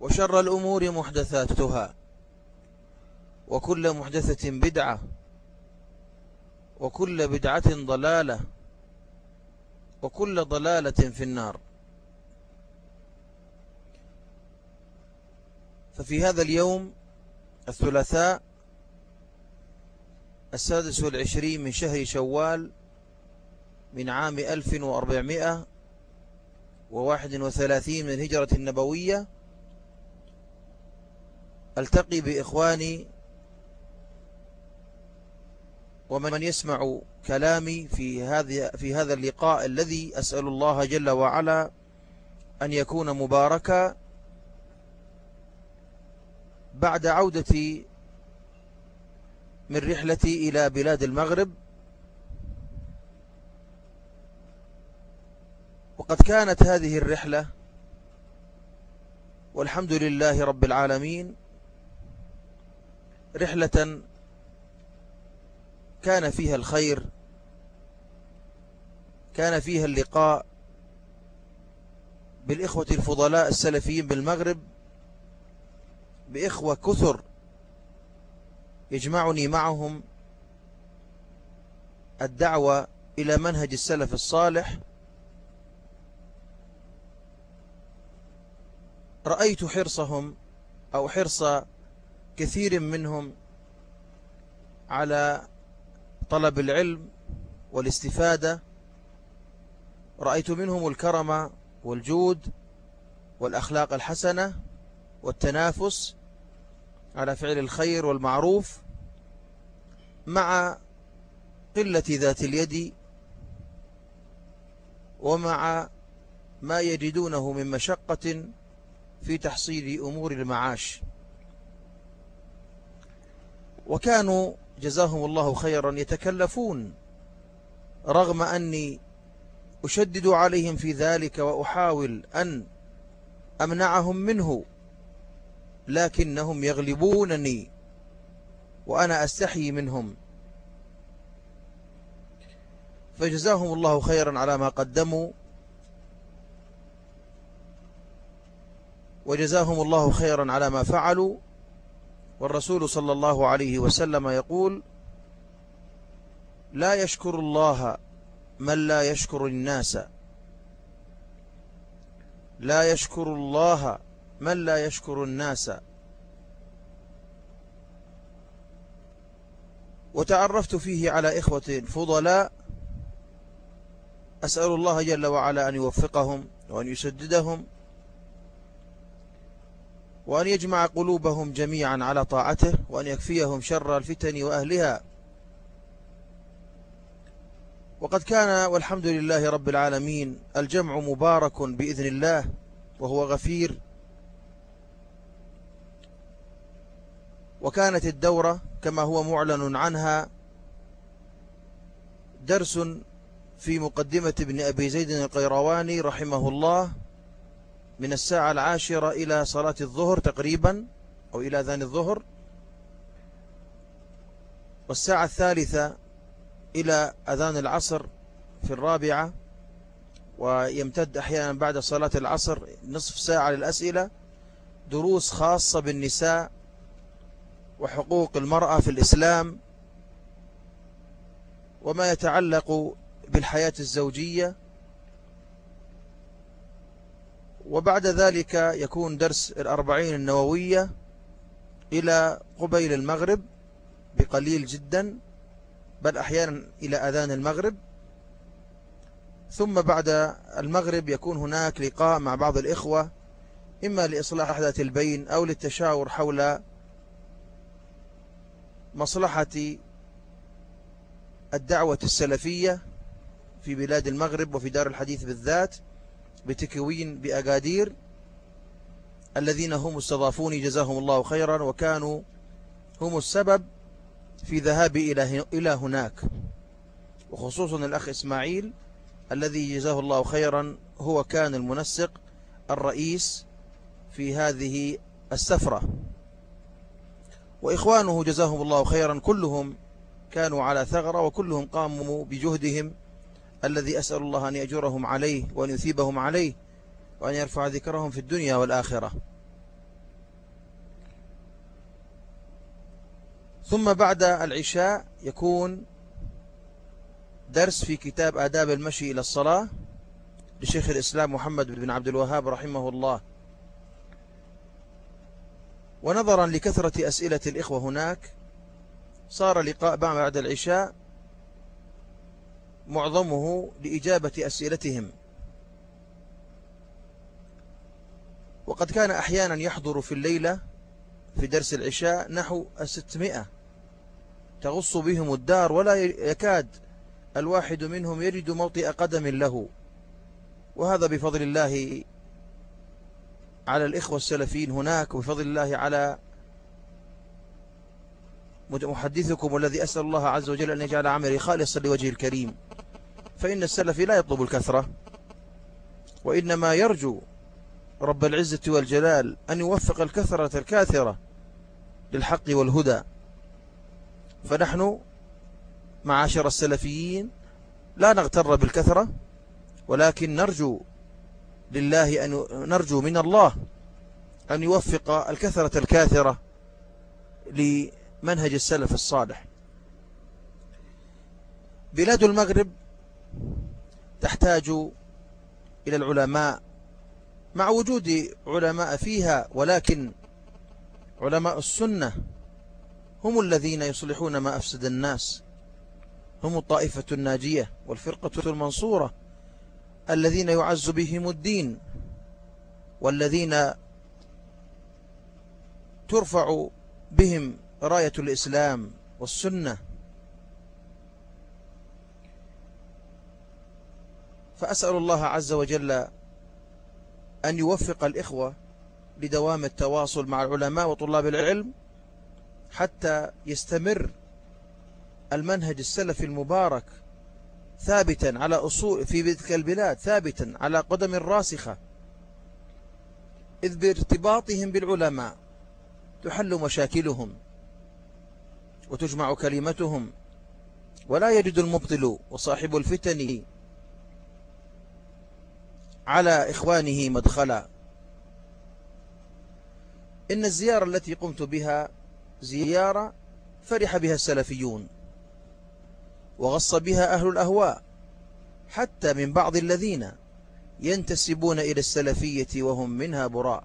وشر الأمور محدثاتها وكل محدثة بدعة وكل بدعة ضلالة وكل ضلالة في النار. ففي هذا اليوم الثلاثاء السادس والعشرين من شهر شوال من عام 1431 من الهجرة النبوية ألتقي بإخواني ومن يسمع كلامي في هذا في هذا اللقاء الذي أسأل الله جل وعلا أن يكون مباركا بعد عودتي من رحلتي إلى بلاد المغرب. وقد كانت هذه الرحلة والحمد لله رب العالمين رحلة كان فيها الخير كان فيها اللقاء بالإخوة الفضلاء السلفيين بالمغرب بإخوة كثر يجمعني معهم الدعوة إلى منهج السلف الصالح. رأيت حرصهم أو حرص كثير منهم على طلب العلم والاستفادة. رأيت منهم الكرم والجود والأخلاق الحسنة والتنافس على فعل الخير والمعروف مع قلة ذات اليد ومع ما يجدونه من مشقة في تحصيل أمور المعاش. وكانوا جزاهم الله خيرا يتكلفون رغم أني أشدد عليهم في ذلك وأحاول أن أمنعهم منه لكنهم يغلبونني وأنا أستحي منهم. فجزاهم الله خيرا على ما قدموا وجزاهم الله خيرا على ما فعلوا. والرسول صلى الله عليه وسلم يقول لا يشكر الله من لا يشكر الناس. لا يشكر الله من لا يشكر الناس. وتعرفت فيه على إخوة فضلاء. أسأل الله جل وعلا أن يوفقهم وأن يسددهم. وأن يجمع قلوبهم جميعا على طاعته وأن يكفيهم شر الفتن وأهلها. وقد كان والحمد لله رب العالمين الجمع مبارك بإذن الله وهو غفير. وكانت الدورة كما هو معلن عنها درس في مقدمة ابن أبي زيد القيرواني رحمه الله من الساعة العاشرة إلى صلاة الظهر تقريبا أو إلى ذان الظهر. والساعة الثالثة إلى أذان العصر في الرابعة ويمتد أحيانا بعد صلاة العصر نصف ساعة للأسئلة دروس خاصة بالنساء وحقوق المرأة في الإسلام وما يتعلق بالحياة الزوجية. وبعد ذلك يكون درس الأربعين النووية إلى قبيل المغرب بقليل جدا بل أحيانا إلى أذان المغرب. ثم بعد المغرب يكون هناك لقاء مع بعض الإخوة إما لإصلاح ذات البين أو للتشاور حول مصلحة الدعوة السلفية في بلاد المغرب وفي دار الحديث بالذات. بتكوين بأقادير الذين هم استضافوني جزاهم الله خيرا وكانوا هم السبب في ذهابي إلى هناك. وخصوصا الأخ إسماعيل الذي جزاه الله خيرا هو كان المنسق الرئيس في هذه السفرة. وإخوانه جزاهم الله خيرا كلهم كانوا على ثغرة وكلهم قاموا بجهدهم الذي أسأل الله أن يأجرهم عليه وأن يثيبهم عليه وأن يرفع ذكرهم في الدنيا والآخرة. ثم بعد العشاء يكون درس في كتاب آداب المشي إلى الصلاة لشيخ الإسلام محمد بن عبد الوهاب رحمه الله. ونظرا لكثرة أسئلة الإخوة هناك صار لقاء بعد العشاء معظمه لإجابة أسئلتهم. وقد كان أحيانا يحضر في الليلة في درس العشاء نحو الستمائة. تغص بهم الدار ولا يكاد الواحد منهم يجد موطئ قدم له. وهذا بفضل الله على الإخوة السلفيين هناك وبفضل الله على محدثكم الذي أسأل الله عز وجل أن يجعل عملي خالصا لوجه الكريم. فإن السلفي لا يطلب الكثرة وإنما يرجو رب العزة والجلال أن يوفق الكثرة الكاثرة للحق والهدى. فنحن معاشر السلفيين لا نغتر بالكثرة ولكن نرجو لله أن نرجو من الله أن يوفق الكثرة الكاثرة لمنهج السلف الصالح. بلاد المغرب تحتاج إلى العلماء مع وجود علماء فيها ولكن علماء السنة هم الذين يصلحون ما أفسد الناس. هم الطائفة الناجية والفرقة المنصورة الذين يعز بهم الدين والذين ترفع بهم راية الإسلام والسنة. فأسأل الله عز وجل أن يوفق الإخوة لدوام التواصل مع العلماء وطلاب العلم حتى يستمر المنهج السلفي المبارك ثابتا على أصول في تلك البلاد ثابتا على قدم راسخة إذ بارتباطهم بالعلماء تحل مشاكلهم وتجمع كلمتهم ولا يجد المبطل وصاحب الفتن على إخوانه مدخلا. إن الزيارة التي قمت بها زيارة فرح بها السلفيون وغص بها أهل الأهواء حتى من بعض الذين ينتسبون إلى السلفية وهم منها براء.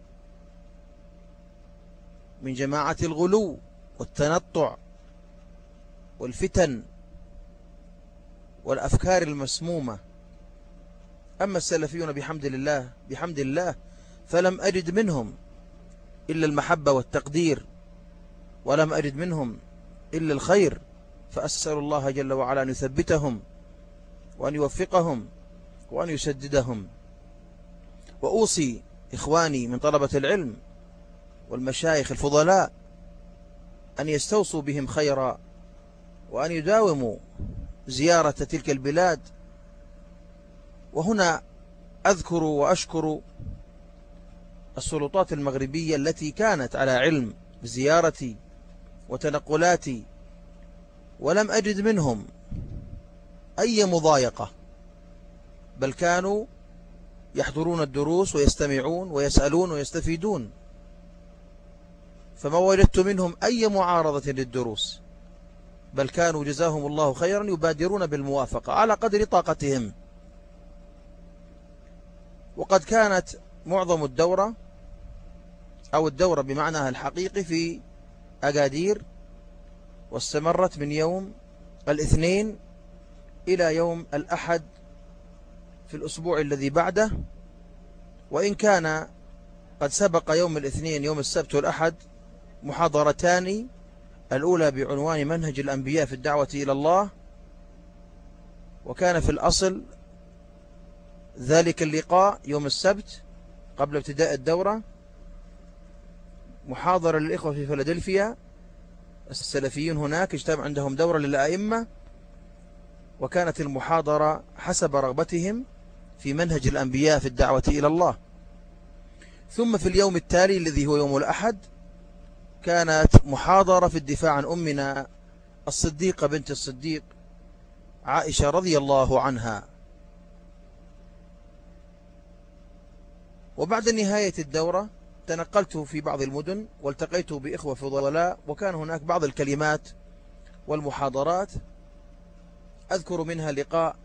من جماعة الغلو والتنطع والفتن والأفكار المسمومة أما السلفيون بحمد الله بحمد الله فلم أجد منهم إلا المحبة والتقدير ولم أجد منهم إلا الخير فأسأل الله جل وعلا أن يثبتهم وأن يوفقهم وأن يسددهم. وأوصي إخواني من طلبة العلم والمشايخ الفضلاء أن يستوصوا بهم خيرا وأن يداوموا زيارة تلك البلاد وهنا أذكر وأشكر السلطات المغربية التي كانت على علم بزيارتي وتنقلاتي ولم أجد منهم أي مضايقة بل كانوا يحضرون الدروس ويستمعون ويسألون ويستفيدون. فما وجدت منهم أي معارضة للدروس بل كانوا جزاهم الله خيرا يبادرون بالموافقة على قدر طاقتهم. وقد كانت معظم الدورة أو الدورة بمعناها الحقيقي في أقادير واستمرت من يوم الاثنين إلى يوم الأحد في الأسبوع الذي بعده. وإن كان قد سبق يوم الاثنين يوم السبت والأحد محاضرتان الأولى بعنوان منهج الأنبياء في الدعوة إلى الله وكان في الأصل ذلك اللقاء يوم السبت قبل ابتداء الدورة. محاضرة للإخوة في فلادلفيا السلفيين هناك اجتمع عندهم دورة للأئمة. وكانت المحاضرة حسب رغبتهم في منهج الأنبياء في الدعوة إلى الله. ثم في اليوم التالي الذي هو يوم الأحد كانت محاضرة في الدفاع عن أمنا الصديقة بنت الصديق عائشة رضي الله عنها. وبعد نهاية الدورة تنقلت في بعض المدن والتقيت بإخوة فضلاء وكان هناك بعض الكلمات والمحاضرات أذكر منها لقاء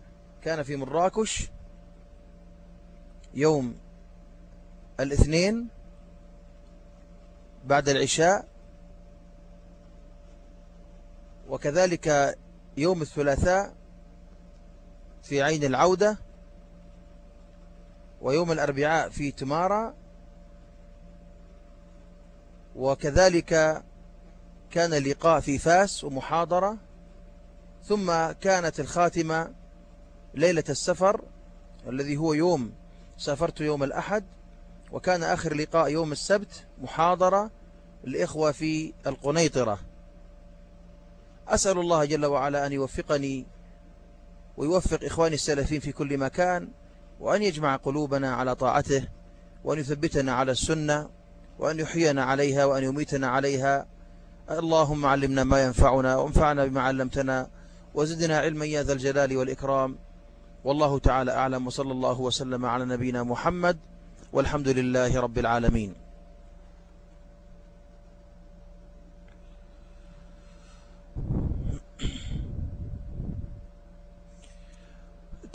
كان في مراكش يوم الاثنين بعد العشاء وكذلك يوم الثلاثاء في عين العودة ويوم الأربعاء في تمارا وكذلك كان اللقاء في فاس ومحاضرة. ثم كانت الخاتمة ليلة السفر الذي هو يوم سافرت يوم الأحد. وكان آخر لقاء يوم السبت محاضرة الإخوة في القنيطرة. أسأل الله جل وعلا أن يوفقني ويوفق إخواني السلفين في كل مكان. وأن يجمع قلوبنا على طاعته وأن يثبتنا على السنة وأن يحيينا عليها وأن يميتنا عليها. اللهم علمنا ما ينفعنا وانفعنا بما علمتنا وزدنا علما يا ذا الجلال والإكرام. والله تعالى أعلم وصلى الله وسلم على نبينا محمد والحمد لله رب العالمين.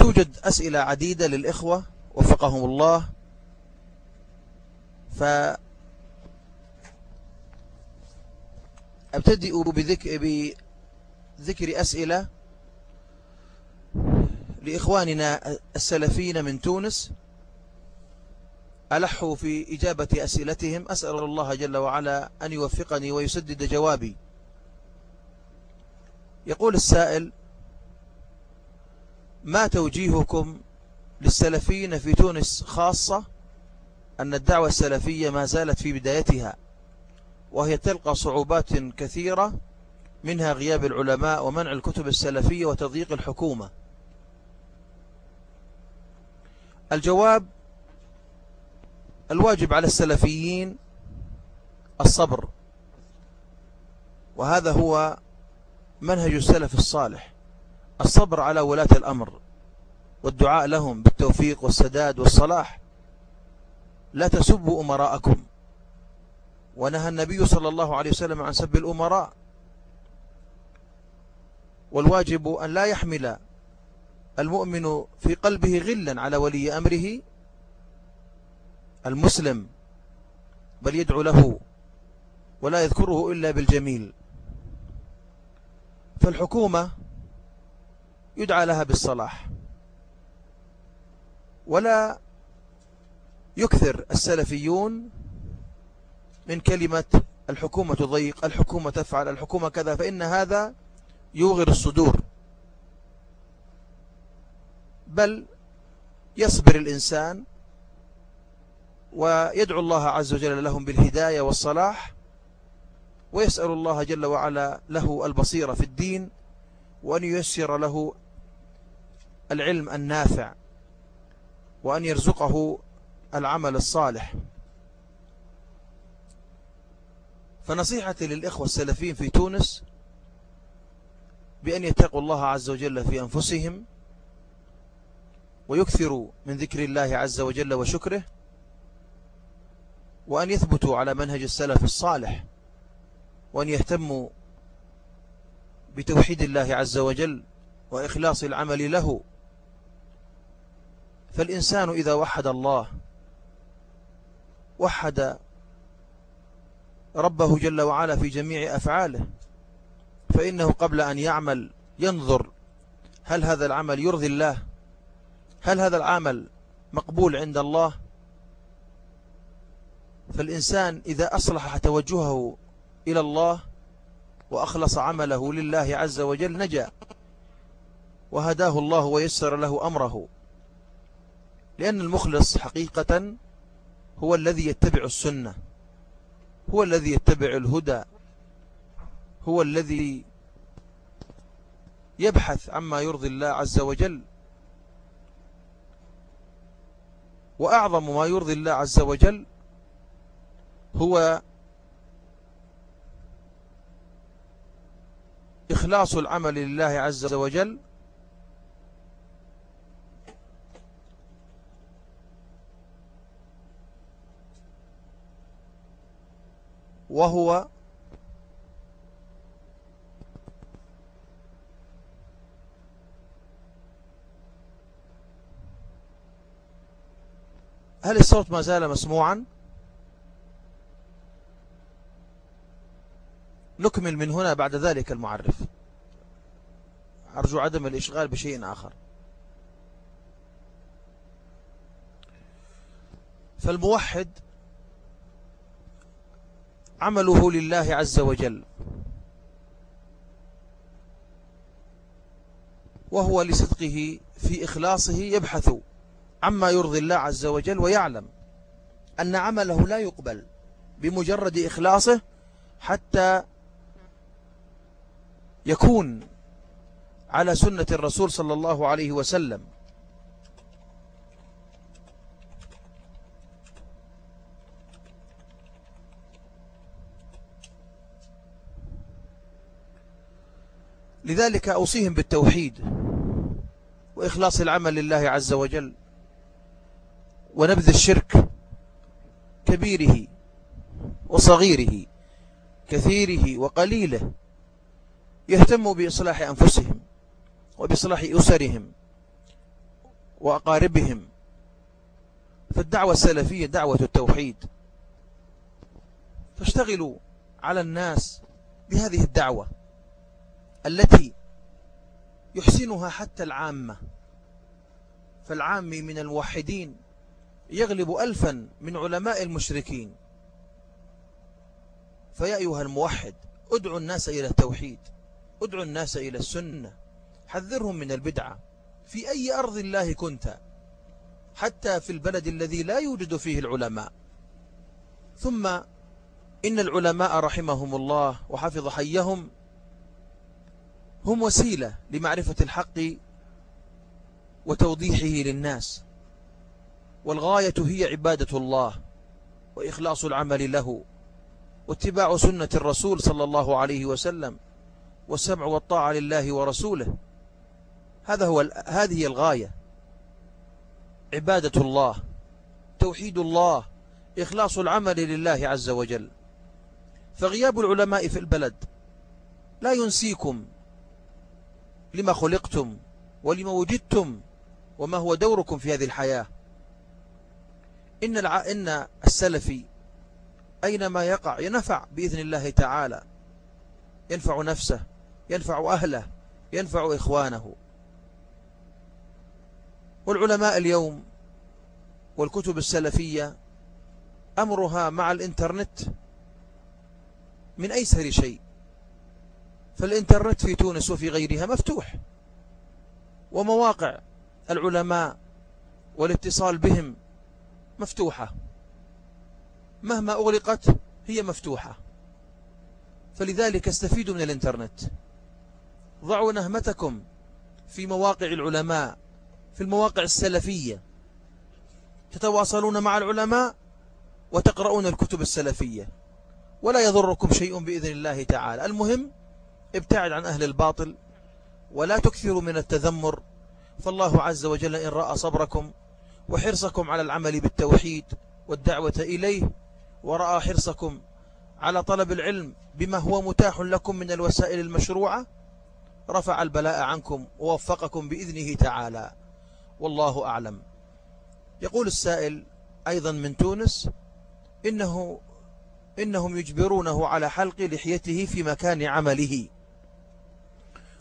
توجد أسئلة عديدة للإخوة وفقهم الله. فأبتدئ بذكر, بذكر أسئلة لإخواننا السلفين من تونس. ألحوا في إجابة أسئلتهم. أسأل الله جل وعلا أن يوفقني ويسدد جوابي. يقول السائل ما توجيهكم للسلفيين في تونس خاصة أن الدعوة السلفية ما زالت في بدايتها وهي تلقى صعوبات كثيرة منها غياب العلماء ومنع الكتب السلفية وتضييق الحكومة. الجواب الواجب على السلفيين الصبر وهذا هو منهج السلف الصالح. الصبر على ولاة الأمر والدعاء لهم بالتوفيق والسداد والصلاح. لا تسبوا أمراءكم. ونهى النبي صلى الله عليه وسلم عن سب الأمراء. والواجب أن لا يحمل المؤمن في قلبه غلا على ولي أمره المسلم بل يدعو له ولا يذكره إلا بالجميل. فالحكومة يدعى لها بالصلاح. ولا يكثر السلفيون من كلمة الحكومة تضيق الحكومة تفعل الحكومة كذا فإن هذا يوغر الصدور. بل يصبر الإنسان ويدعو الله عز وجل لهم بالهداية والصلاح ويسأل الله جل وعلا له البصيرة في الدين وأن ييسر له العلم النافع وأن يرزقه العمل الصالح. فنصيحتي للإخوة السلفيين في تونس بأن يتقوا الله عز وجل في أنفسهم ويكثروا من ذكر الله عز وجل وشكره وأن يثبتوا على منهج السلف الصالح وأن يهتموا بتوحيد الله عز وجل وإخلاص العمل له. فالإنسان إذا وحد الله وحد ربه جل وعلا في جميع أفعاله فإنه قبل أن يعمل ينظر هل هذا العمل يرضي الله؟ هل هذا العمل مقبول عند الله؟ فالإنسان إذا أصلح توجهه إلى الله وأخلص عمله لله عز وجل نجا. وهداه الله ويسر له أمره. لأن المخلص حقيقة هو الذي يتبع السنة هو الذي يتبع الهدى هو الذي يبحث عما يرضي الله عز وجل. وأعظم ما يرضي الله عز وجل هو إخلاص العمل لله عز وجل. وهو هل الصوت ما زال مسموعا؟ نكمل من هنا بعد ذلك المعرف. أرجو عدم الإشغال بشيء آخر. فالموحد عمله لله عز وجل وهو لصدقه في إخلاصه يبحث عما يرضي الله عز وجل ويعلم أن عمله لا يقبل بمجرد إخلاصه حتى يكون على سنة الرسول صلى الله عليه وسلم. لذلك أوصيهم بالتوحيد وإخلاص العمل لله عز وجل ونبذ الشرك كبيره وصغيره كثيره وقليله يهتموا بإصلاح أنفسهم. وبإصلاح أسرهم وأقاربهم فالدعوة السلفية دعوة التوحيد. فاشتغلوا على الناس بهذه الدعوة التي يحسنها حتى العامة. فالعامي من الموحدين يغلب ألفا من علماء المشركين. فيا أيها الموحد ادعو الناس إلى التوحيد ادعو الناس إلى السنة حذرهم من البدعة. في أي أرض الله كنت؟ حتى في البلد الذي لا يوجد فيه العلماء. ثم إن العلماء رحمهم الله وحفظ حيهم هم وسيلة لمعرفة الحق وتوضيحه للناس. والغاية هي عبادة الله وإخلاص العمل له واتباع سنة الرسول صلى الله عليه وسلم والسمع والطاعة لله ورسوله. هذا هو هذه الغاية. عبادة الله توحيد الله إخلاص العمل لله عز وجل. فغياب العلماء في البلد لا ينسيكم لما خلقتم ولما وجدتم وما هو دوركم في هذه الحياة. إن. إن السلفي أينما يقع ينفع بإذن الله تعالى. ينفع نفسه ينفع أهله ينفع إخوانه. والعلماء اليوم والكتب السلفية أمرها مع الإنترنت من أيسر شيء. فالإنترنت في تونس وفي غيرها مفتوح ومواقع العلماء والاتصال بهم مفتوحة. مهما أغلقت هي مفتوحة. فلذلك استفيدوا من الإنترنت. ضعوا نهمتكم في مواقع العلماء في المواقع السلفية. تتواصلون مع العلماء وتقرؤون الكتب السلفية. ولا يضركم شيء بإذن الله تعالى. المهم ابتعد عن أهل الباطل ولا تكثروا من التذمر. فالله عز وجل إن رأى صبركم وحرصكم على العمل بالتوحيد والدعوة إليه ورأى حرصكم على طلب العلم بما هو متاح لكم من الوسائل المشروعة رفع البلاء عنكم ووفقكم بإذنه تعالى. والله أعلم. يقول السائل أيضا من تونس إنه إنهم يجبرونه على حلق لحيته في مكان عمله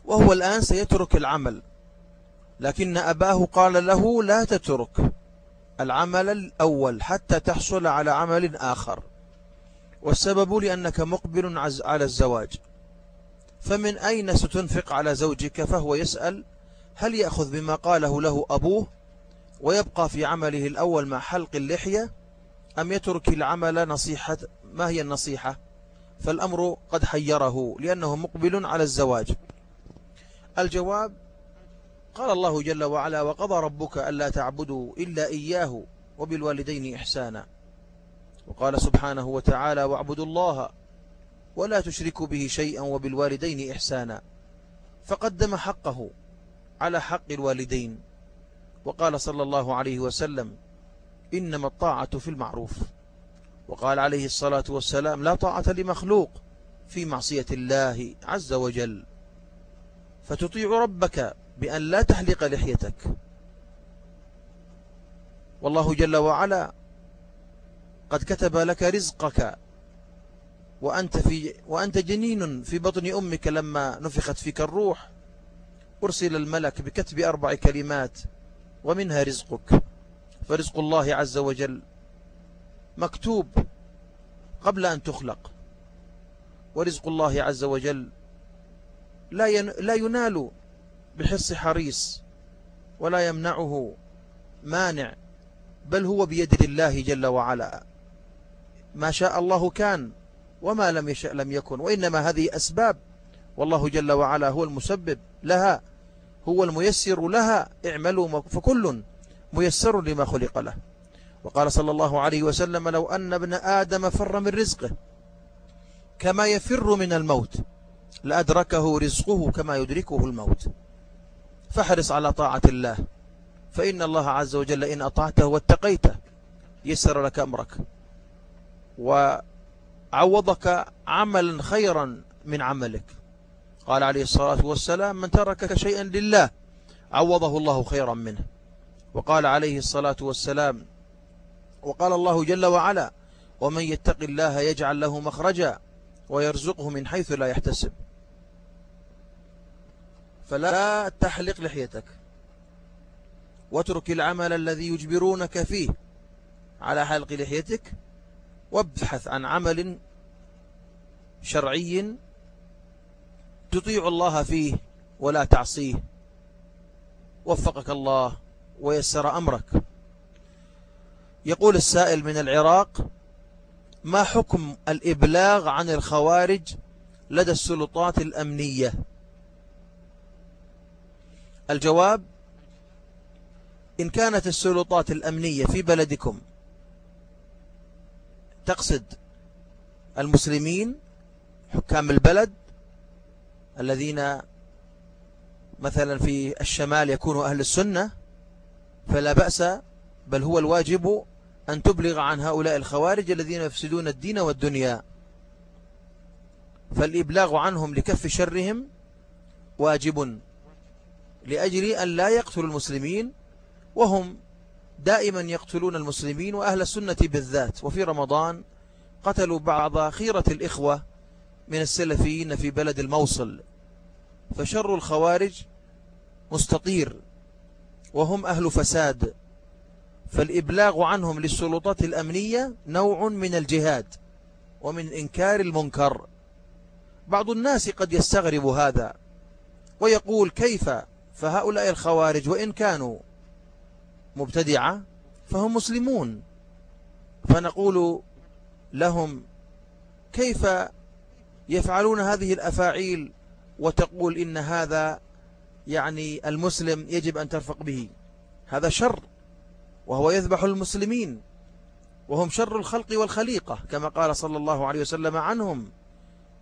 وهو الآن سيترك العمل. لكن أباه قال له لا تترك العمل الأول حتى تحصل على عمل آخر. والسبب لأنك مقبل على الزواج. فمن أين ستنفق على زوجك؟ فهو يسأل هل يأخذ بما قاله له أبوه ويبقى في عمله الأول مع حلق اللحية أم يترك العمل نصيحة ما هي النصيحة؟ فالأمر قد حيره لأنه مقبل على الزواج. الجواب قال الله جل وعلا وقضى ربك ألا تعبدوا إلا إياه وبالوالدين إحسانا وقال سبحانه وتعالى واعبدوا الله ولا تشركوا به شيئا وبالوالدين إحسانا فقدم حقه. على حق الوالدين. وقال صلى الله عليه وسلم إنما الطاعة في المعروف. وقال عليه الصلاة والسلام لا طاعة لمخلوق في معصية الله عز وجل. فتطيع ربك بأن لا تحلق لحيتك. والله جل وعلا قد كتب لك رزقك وأنت, في وأنت جنين في بطن أمك لما نفخت فيك الروح. أرسل الملك بكتب أربع كلمات ومنها رزقك. فرزق الله عز وجل مكتوب قبل أن تخلق. ورزق الله عز وجل لا لا ينال بحرص حريص ولا يمنعه مانع بل هو بيد الله جل وعلا. ما شاء الله كان وما لم يشاء لم يكن وإنما هذه أسباب. والله جل وعلا هو المسبب لها. هو الميسر لها اعملوا فكل ميسر لما خلق له. وقال صلى الله عليه وسلم لو أن ابن آدم فر من رزقه كما يفر من الموت لأدركه رزقه كما يدركه الموت. فاحرص على طاعة الله. فإن الله عز وجل إن أطعته واتقيته يسر لك أمرك. وعوضك عملا خيرا من عملك. قال عليه الصلاة والسلام من ترك شيئا لله عوضه الله خيرا منه. وقال عليه الصلاة والسلام وقال الله جل وعلا ومن يتق الله يجعل له مخرجا ويرزقه من حيث لا يحتسب. فلا تحلق لحيتك واترك العمل الذي يجبرونك فيه على حلق لحيتك وابحث عن عمل شرعي تطيع الله فيه ولا تعصيه. وفقك الله ويسر أمرك. يقول السائل من العراق ما حكم الإبلاغ عن الخوارج لدى السلطات الأمنية؟ الجواب إن كانت السلطات الأمنية في بلدكم تقصد المسلمين حكام البلد الذين مثلا في الشمال يكونوا أهل السنة فلا بأس بل هو الواجب أن تبلغ عن هؤلاء الخوارج الذين يفسدون الدين والدنيا. فالإبلاغ عنهم لكف شرهم واجب لأجل أن لا يقتلوا المسلمين وهم دائما يقتلون المسلمين وأهل السنة بالذات. وفي رمضان قتلوا بعض خيرة الإخوة من السلفيين في بلد الموصل. فشر الخوارج مستطير وهم أهل فساد. فالإبلاغ عنهم للسلطات الأمنية نوع من الجهاد ومن إنكار المنكر. بعض الناس قد يستغرب هذا ويقول كيف فهؤلاء الخوارج وإن كانوا مبتدعة فهم مسلمون. فنقول لهم كيف يفعلون هذه الأفاعيل وتقول إن هذا يعني المسلم يجب أن ترفق به. هذا شر وهو يذبح المسلمين وهم شر الخلق والخليقة كما قال صلى الله عليه وسلم عنهم.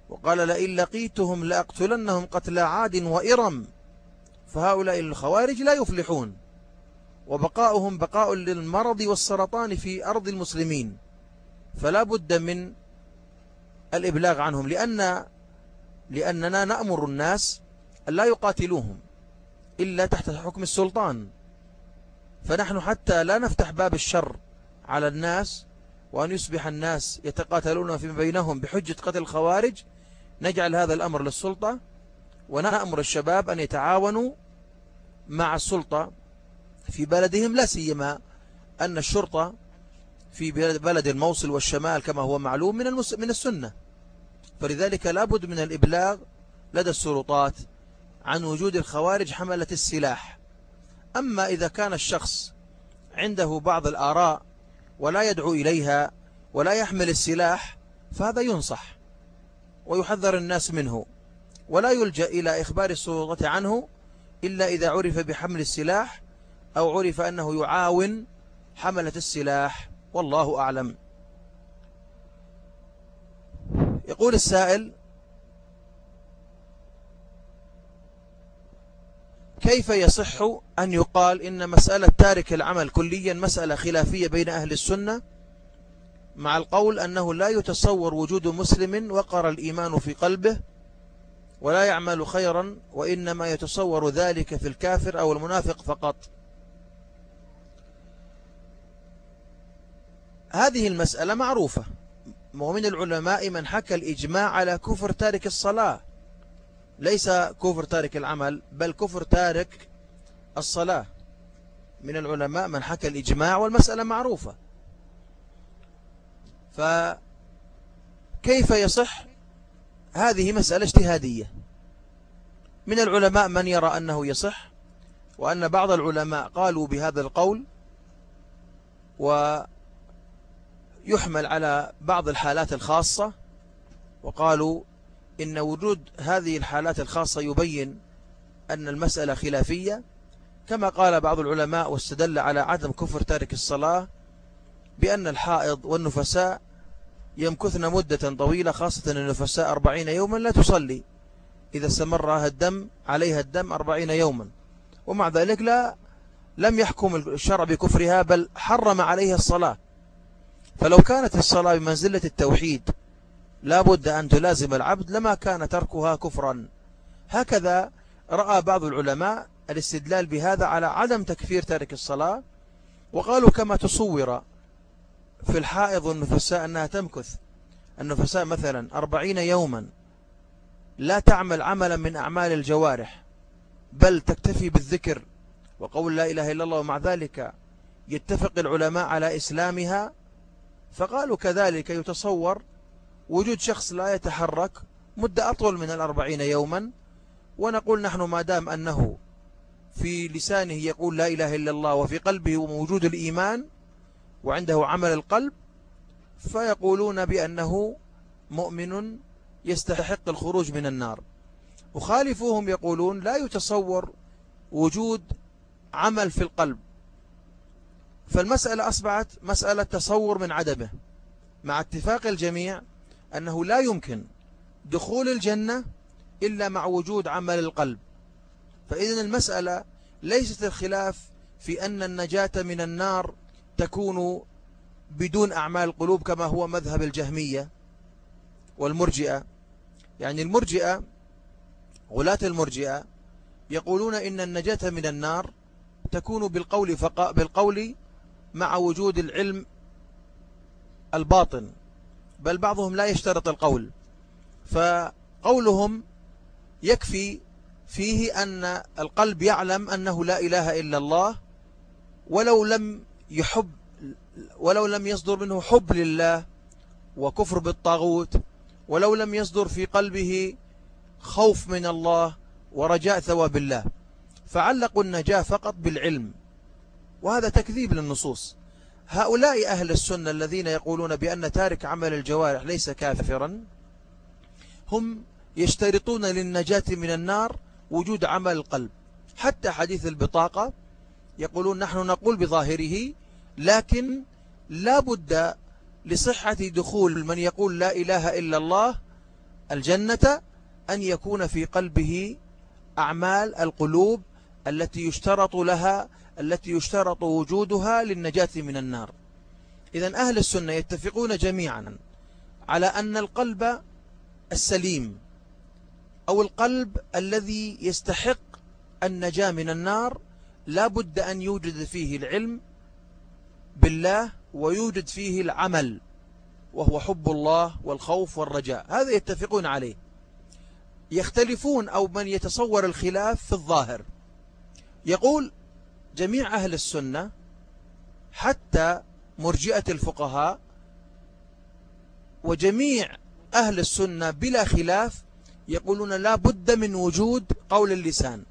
وقال لئن لقيتهم لأقتلنهم قتل عاد وإرم. فهؤلاء الخوارج لا يفلحون وبقاؤهم بقاء للمرض والسرطان في أرض المسلمين. فلا بد من الإبلاغ عنهم لأن لأننا نأمر الناس أن لا يقاتلوهم إلا تحت حكم السلطان. فنحن حتى لا نفتح باب الشر على الناس وأن يصبح الناس يتقاتلون فيما بينهم بحجة قتل الخوارج. نجعل هذا الأمر للسلطة ونأمر الشباب أن يتعاونوا مع السلطة في بلدهم لا سيما أن الشرطة في بلد الموصل والشمال كما هو معلوم من من السنة. فلذلك لابد من الإبلاغ لدى السلطات عن وجود الخوارج حملة السلاح. أما إذا كان الشخص عنده بعض الآراء ولا يدعو إليها ولا يحمل السلاح فهذا ينصح ويحذر الناس منه ولا يلجأ إلى إخبار السلطة عنه إلا إذا عرف بحمل السلاح أو عرف أنه يعاون حملة السلاح. والله أعلم. يقول السائل كيف يصح أن يقال إن مسألة تارك العمل كليا مسألة خلافية بين أهل السنة مع القول أنه لا يتصور وجود مسلم وقر الإيمان في قلبه ولا يعمل خيرا وإنما يتصور ذلك في الكافر أو المنافق فقط. هذه المسألة معروفة. ومن العلماء من حكى الإجماع على كفر تارك الصلاة. ليس كفر تارك العمل بل كفر تارك الصلاة. من العلماء من حكى الإجماع والمسألة معروفة. فكيف يصح هذه مسألة اجتهادية؟ من العلماء من يرى أنه يصح وأن بعض العلماء قالوا بهذا القول ويحمل على بعض الحالات الخاصة وقالوا إن وجود هذه الحالات الخاصة يبين أن المسألة خلافية. كما قال بعض العلماء واستدل على عدم كفر تارك الصلاة بأن الحائض والنفساء يمكثن مدة طويلة خاصة النفساء أربعين يوما لا تصلي. إذا استمر الدم عليها الدم أربعين يوما. ومع ذلك لا لم يحكم الشرع بكفرها بل حرم عليها الصلاة. فلو كانت الصلاة بمنزلة التوحيد لا بد أن تلازم العبد لما كان تركها كفرا. هكذا رأى بعض العلماء الاستدلال بهذا على عدم تكفير تارك الصلاة وقالوا كما تصور في الحائض والنفساء أنها تمكث. النفساء مثلا أربعين يوما لا تعمل عملا من أعمال الجوارح بل تكتفي بالذكر. وقول لا إله إلا الله ومع ذلك يتفق العلماء على إسلامها فقالوا كذلك يتصور وجود شخص لا يتحرك مدة أطول من الأربعين يوما ونقول نحن ما دام أنه في لسانه يقول لا إله إلا الله وفي قلبه موجود الإيمان وعنده عمل القلب فيقولون بأنه مؤمن يستحق الخروج من النار. وخالفوهم يقولون لا يتصور وجود عمل في القلب. فالمسألة أصبحت مسألة تصور من عدمه مع اتفاق الجميع أنه لا يمكن دخول الجنة إلا مع وجود عمل القلب. فإذن المسألة ليست الخلاف في أن النجاة من النار تكون بدون أعمال القلوب كما هو مذهب الجهمية والمرجئة. يعني المرجئة غلاة المرجئة يقولون إن النجاة من النار تكون بالقول فقط بالقول مع وجود العلم الباطن بل بعضهم لا يشترط القول. فقولهم يكفي فيه أن القلب يعلم أنه لا إله إلا الله ولو لم يحب ولو لم يصدر منه حب لله وكفر بالطاغوت ولو لم يصدر في قلبه خوف من الله ورجاء ثواب الله. فعلقوا النجاة فقط بالعلم. وهذا تكذيب للنصوص. هؤلاء أهل السنة الذين يقولون بأن تارك عمل الجوارح ليس كافرا هم يشترطون للنجاة من النار وجود عمل القلب. حتى حديث البطاقة يقولون نحن نقول بظاهره لكن لا بد لصحة دخول من يقول لا إله إلا الله الجنة أن يكون في قلبه أعمال القلوب التي يشترط لها التي يشترط وجودها للنجاة من النار. إذا أهل السنة يتفقون جميعا على أن القلب السليم أو القلب الذي يستحق النجاة من النار لا بد أن يوجد فيه العلم بالله ويوجد فيه العمل وهو حب الله والخوف والرجاء. هذا يتفقون عليه. يختلفون أو من يتصور الخلاف في الظاهر. يقول جميع أهل السنة حتى مرجئة الفقهاء وجميع أهل السنة بلا خلاف يقولون لا بد من وجود قول اللسان.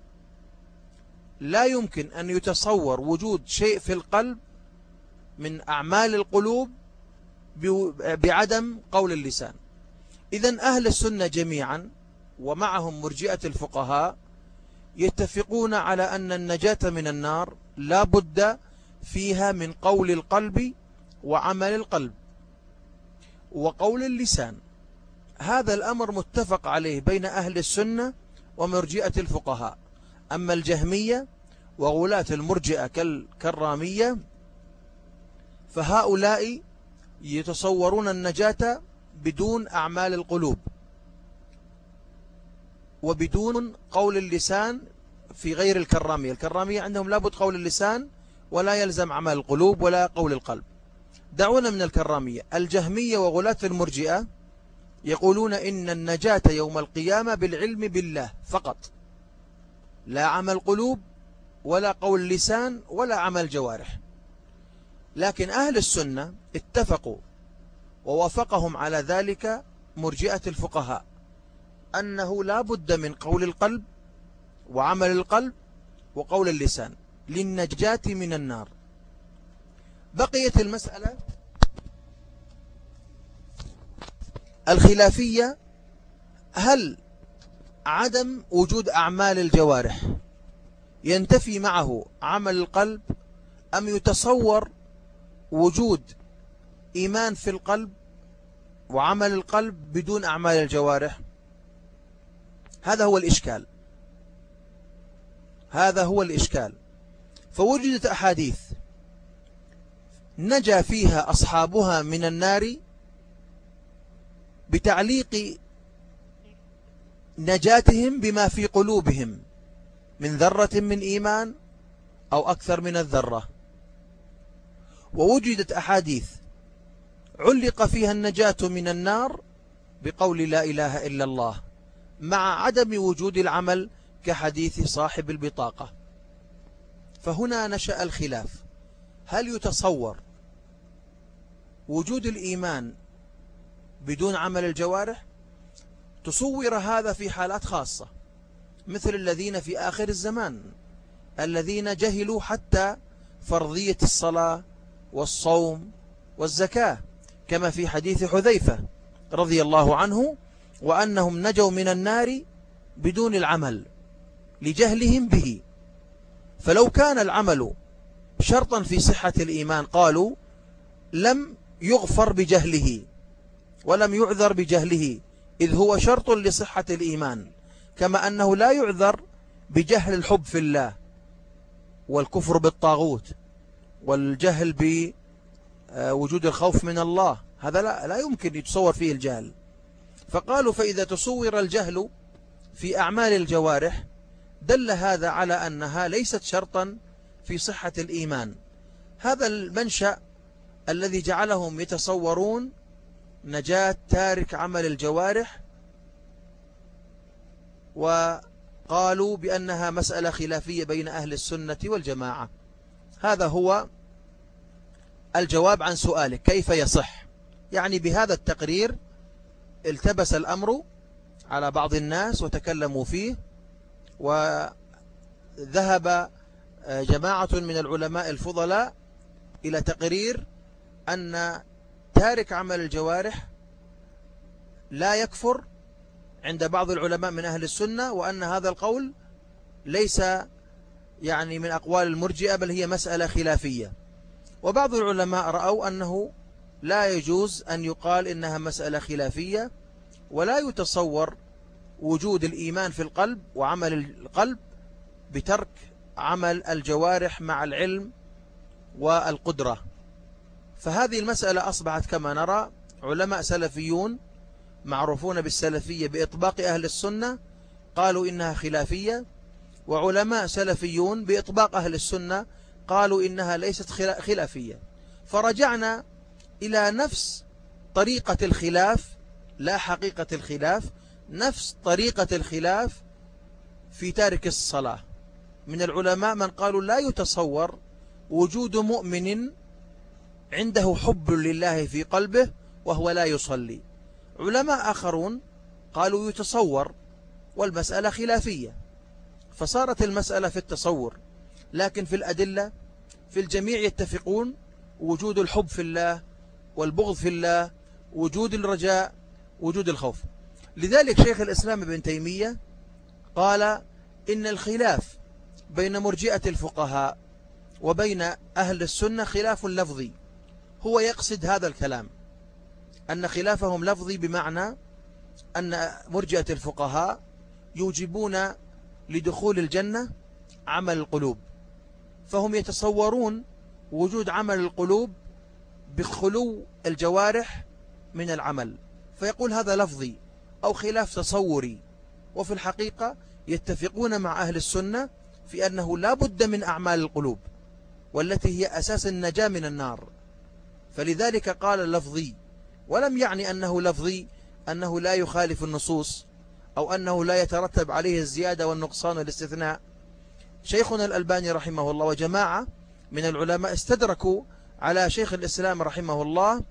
لا يمكن أن يتصور وجود شيء في القلب من أعمال القلوب بعدم قول اللسان. إذا أهل السنة جميعا ومعهم مرجئة الفقهاء يتفقون على أن النجاة من النار لا بد فيها من قول القلب وعمل القلب وقول اللسان. هذا الأمر متفق عليه بين أهل السنة ومرجئة الفقهاء. أما الجهمية وغلاة المرجئة كالكرامية فهؤلاء يتصورون النجاة بدون أعمال القلوب. وبدون قول اللسان في غير الكرامية. الكرامية عندهم لابد قول اللسان ولا يلزم عمل القلوب ولا قول القلب. دعونا من الكرامية. الجهمية وغلاة المرجئة يقولون إن النجاة يوم القيامة بالعلم بالله فقط. لا عمل قلوب ولا قول لسان ولا عمل جوارح. لكن أهل السنة اتفقوا ووافقهم على ذلك مرجئة الفقهاء. أنه لا بد من قول القلب وعمل القلب وقول اللسان. للنجاة من النار. بقيت المسألة الخلافية. هل عدم وجود أعمال الجوارح ينتفي معه عمل القلب أم يتصور وجود إيمان في القلب وعمل القلب بدون أعمال الجوارح؟ هذا هو الإشكال. هذا هو الإشكال. فوجدت أحاديث نجا فيها أصحابها من النار بتعليق نجاتهم بما في قلوبهم من ذرة من إيمان أو أكثر من الذرة. ووجدت أحاديث علق فيها النجاة من النار بقول لا إله إلا الله. مع عدم وجود العمل كحديث صاحب البطاقة. فهنا نشأ الخلاف. هل يتصور وجود الإيمان بدون عمل الجوارح؟ تصور هذا في حالات خاصة مثل الذين في آخر الزمان الذين جهلوا حتى فرضية الصلاة والصوم والزكاة كما في حديث حذيفة رضي الله عنه وأنهم نجوا من النار بدون العمل لجهلهم به. فلو كان العمل شرطا في صحة الإيمان قالوا لم يغفر بجهله ولم يعذر بجهله إذ هو شرط لصحة الإيمان كما أنه لا يعذر بجهل الحب في الله والكفر بالطاغوت والجهل بوجود الخوف من الله. هذا لا, لا يمكن يتصور فيه الجهل. فقالوا فإذا تصور الجهل في أعمال الجوارح دل هذا على أنها ليست شرطا في صحة الإيمان. هذا المنشأ الذي جعلهم يتصورون نجاة تارك عمل الجوارح وقالوا بأنها مسألة خلافية بين أهل السنة والجماعة. هذا هو الجواب عن سؤالك كيف يصح؟ يعني بهذا التقرير التبس الأمر على بعض الناس وتكلموا فيه وذهب جماعة من العلماء الفضلاء إلى تقرير أن تارك عمل الجوارح لا يكفر عند بعض العلماء من أهل السنة وأن هذا القول ليس يعني من أقوال المرجئة بل هي مسألة خلافية. وبعض العلماء رأوا أنه لا يجوز أن يقال إنها مسألة خلافية ولا يتصور وجود الإيمان في القلب وعمل القلب بترك عمل الجوارح مع العلم والقدرة. فهذه المسألة أصبحت كما نرى علماء سلفيون معروفون بالسلفية بإطباق أهل السنة قالوا إنها خلافية وعلماء سلفيون بإطباق أهل السنة قالوا إنها ليست خلافية. فرجعنا إلى نفس طريقة الخلاف لا حقيقة الخلاف نفس طريقة الخلاف في تارك الصلاة. من العلماء من قالوا لا يتصور وجود مؤمن عنده حب لله في قلبه وهو لا يصلي. علماء آخرون قالوا يتصور والمسألة خلافية. فصارت المسألة في التصور لكن في الأدلة في الجميع يتفقون وجود الحب في الله والبغض في الله وجود الرجاء وجود الخوف. لذلك شيخ الإسلام ابن تيمية قال إن الخلاف بين مرجئة الفقهاء وبين أهل السنة خلاف لفظي. هو يقصد هذا الكلام أن خلافهم لفظي بمعنى أن مرجئة الفقهاء يوجبون لدخول الجنة عمل القلوب. فهم يتصورون وجود عمل القلوب بخلو الجوارح من العمل. فيقول هذا لفظي أو خلاف تصوري. وفي الحقيقة يتفقون مع أهل السنة في أنه لا بد من أعمال القلوب والتي هي أساس النجاة من النار. فلذلك قال لفظي ولم يعني أنه لفظي أنه لا يخالف النصوص أو أنه لا يترتب عليه الزيادة والنقصان والاستثناء. شيخنا الألباني رحمه الله وجماعة من العلماء استدركوا على شيخ الإسلام رحمه الله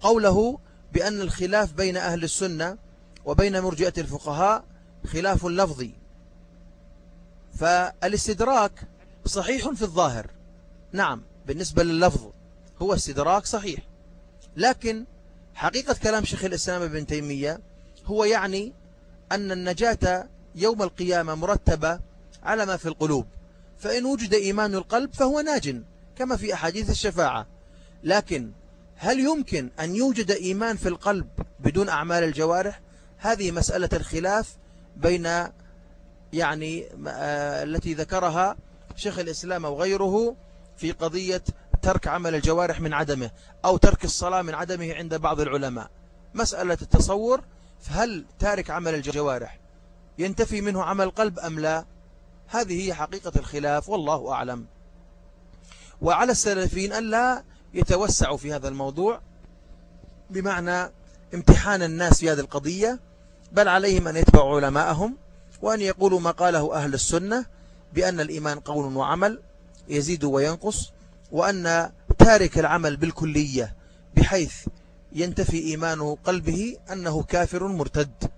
قوله بأن الخلاف بين أهل السنة وبين مرجئة الفقهاء خلاف لفظي. فالاستدراك صحيح في الظاهر. نعم بالنسبة لللفظ هو استدراك صحيح. لكن حقيقة كلام شيخ الإسلام ابن تيمية هو يعني أن النجاة يوم القيامة مرتبة على ما في القلوب. فإن وجد إيمان القلب فهو ناج. كما في أحاديث الشفاعة. لكن هل يمكن أن يوجد إيمان في القلب بدون أعمال الجوارح؟ هذه مسألة الخلاف بين يعني آه، التي ذكرها شيخ الإسلام وغيره في قضية ترك عمل الجوارح من عدمه أو ترك الصلاة من عدمه عند بعض العلماء. مسألة التصور فهل تارك عمل الجوارح ينتفي منه عمل القلب أم لا؟ هذه هي حقيقة الخلاف والله أعلم. وعلى السلفين أن لا يتوسعوا في هذا الموضوع بمعنى امتحان الناس في هذه القضية بل عليهم أن يتبعوا علماءهم وأن يقولوا ما قاله أهل السنة بأن الإيمان قول وعمل يزيد وينقص وأن تارك العمل بالكلية بحيث ينتفي إيمان قلبه أنه كافر مرتد.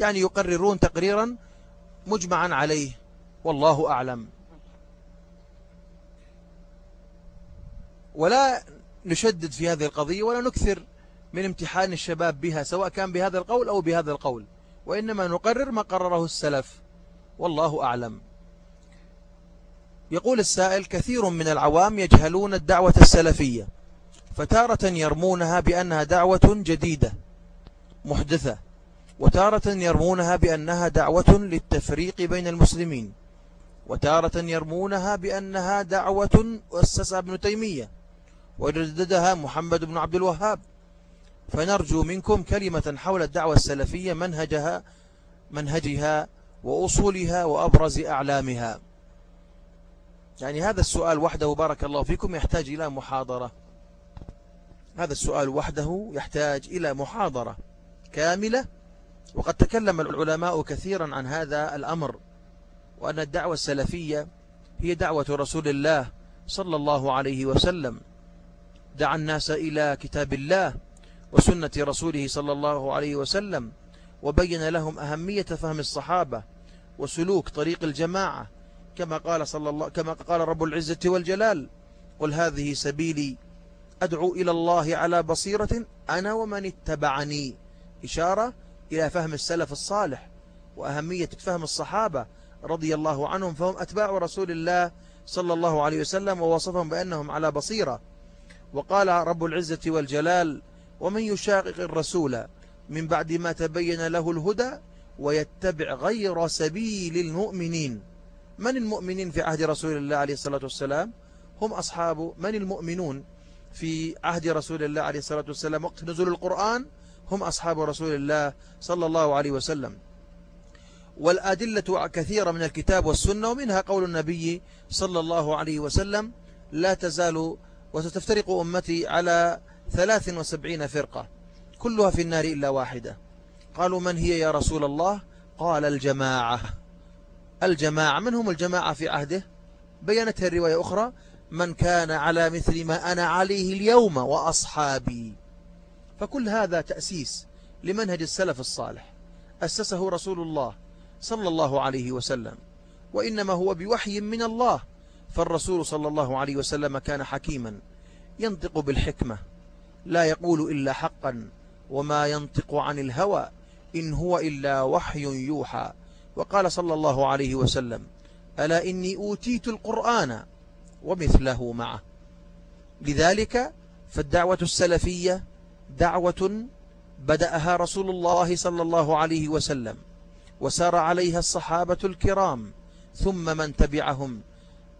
يعني يقررون تقريرا مجمعا عليه والله أعلم. ولا نشدد في هذه القضية ولا نكثر من امتحان الشباب بها سواء كان بهذا القول أو بهذا القول. وإنما نقرر ما قرره السلف. والله أعلم. يقول السائل كثير من العوام يجهلون الدعوة السلفية فتارة يرمونها بأنها دعوة جديدة محدثة وتارة يرمونها بأنها دعوة للتفريق بين المسلمين وتارة يرمونها بأنها دعوة أسسها ابن تيمية. وجددها محمد بن عبد الوهاب. فنرجو منكم كلمة حول الدعوة السلفية منهجها منهجها وأصولها وأبرز أعلامها. يعني هذا السؤال وحده بارك الله فيكم يحتاج إلى محاضرة. هذا السؤال وحده يحتاج إلى محاضرة كاملة. وقد تكلم العلماء كثيرا عن هذا الأمر وأن الدعوة السلفية هي دعوة رسول الله صلى الله عليه وسلم. دعا الناس إلى كتاب الله وسنة رسوله صلى الله عليه وسلم وبين لهم أهمية فهم الصحابة وسلوك طريق الجماعة كما قال صلى الله كما قال رب العزة والجلال قل هذه سبيلي أدعو إلى الله على بصيرة أنا ومن اتبعني. إشارة إلى فهم السلف الصالح وأهمية فهم الصحابة رضي الله عنهم فهم أتباع رسول الله صلى الله عليه وسلم ووصفهم بأنهم على بصيرة. وقال رب العزة والجلال ومن يشاقق الرسول من بعد ما تبين له الهدى ويتبع غير سبيل المؤمنين. من المؤمنين في عهد رسول الله عليه الصلاة والسلام؟ هم أصحاب من المؤمنون في عهد رسول الله عليه الصلاة والسلام وقت نزول القرآن؟ هم أصحاب رسول الله صلى الله عليه وسلم. والأدلة كثيرة من الكتاب والسنة ومنها قول النبي صلى الله عليه وسلم لا تزال وستفترق أمتي على 73 فرقة كلها في النار إلا واحدة. قالوا من هي يا رسول الله؟ قال الجماعة. الجماعة من هم الجماعة في عهده؟ بينتها الرواية أخرى من كان على مثل ما أنا عليه اليوم وأصحابي. فكل هذا تأسيس لمنهج السلف الصالح. أسسه رسول الله صلى الله عليه وسلم. وإنما هو بوحي من الله. فالرسول صلى الله عليه وسلم كان حكيما ينطق بالحكمة لا يقول إلا حقا وما ينطق عن الهوى إن هو إلا وحي يوحى. وقال صلى الله عليه وسلم ألا إني أوتيت القرآن ومثله معه. لذلك فالدعوة السلفية دعوة بدأها رسول الله صلى الله عليه وسلم وسار عليها الصحابة الكرام ثم من تبعهم.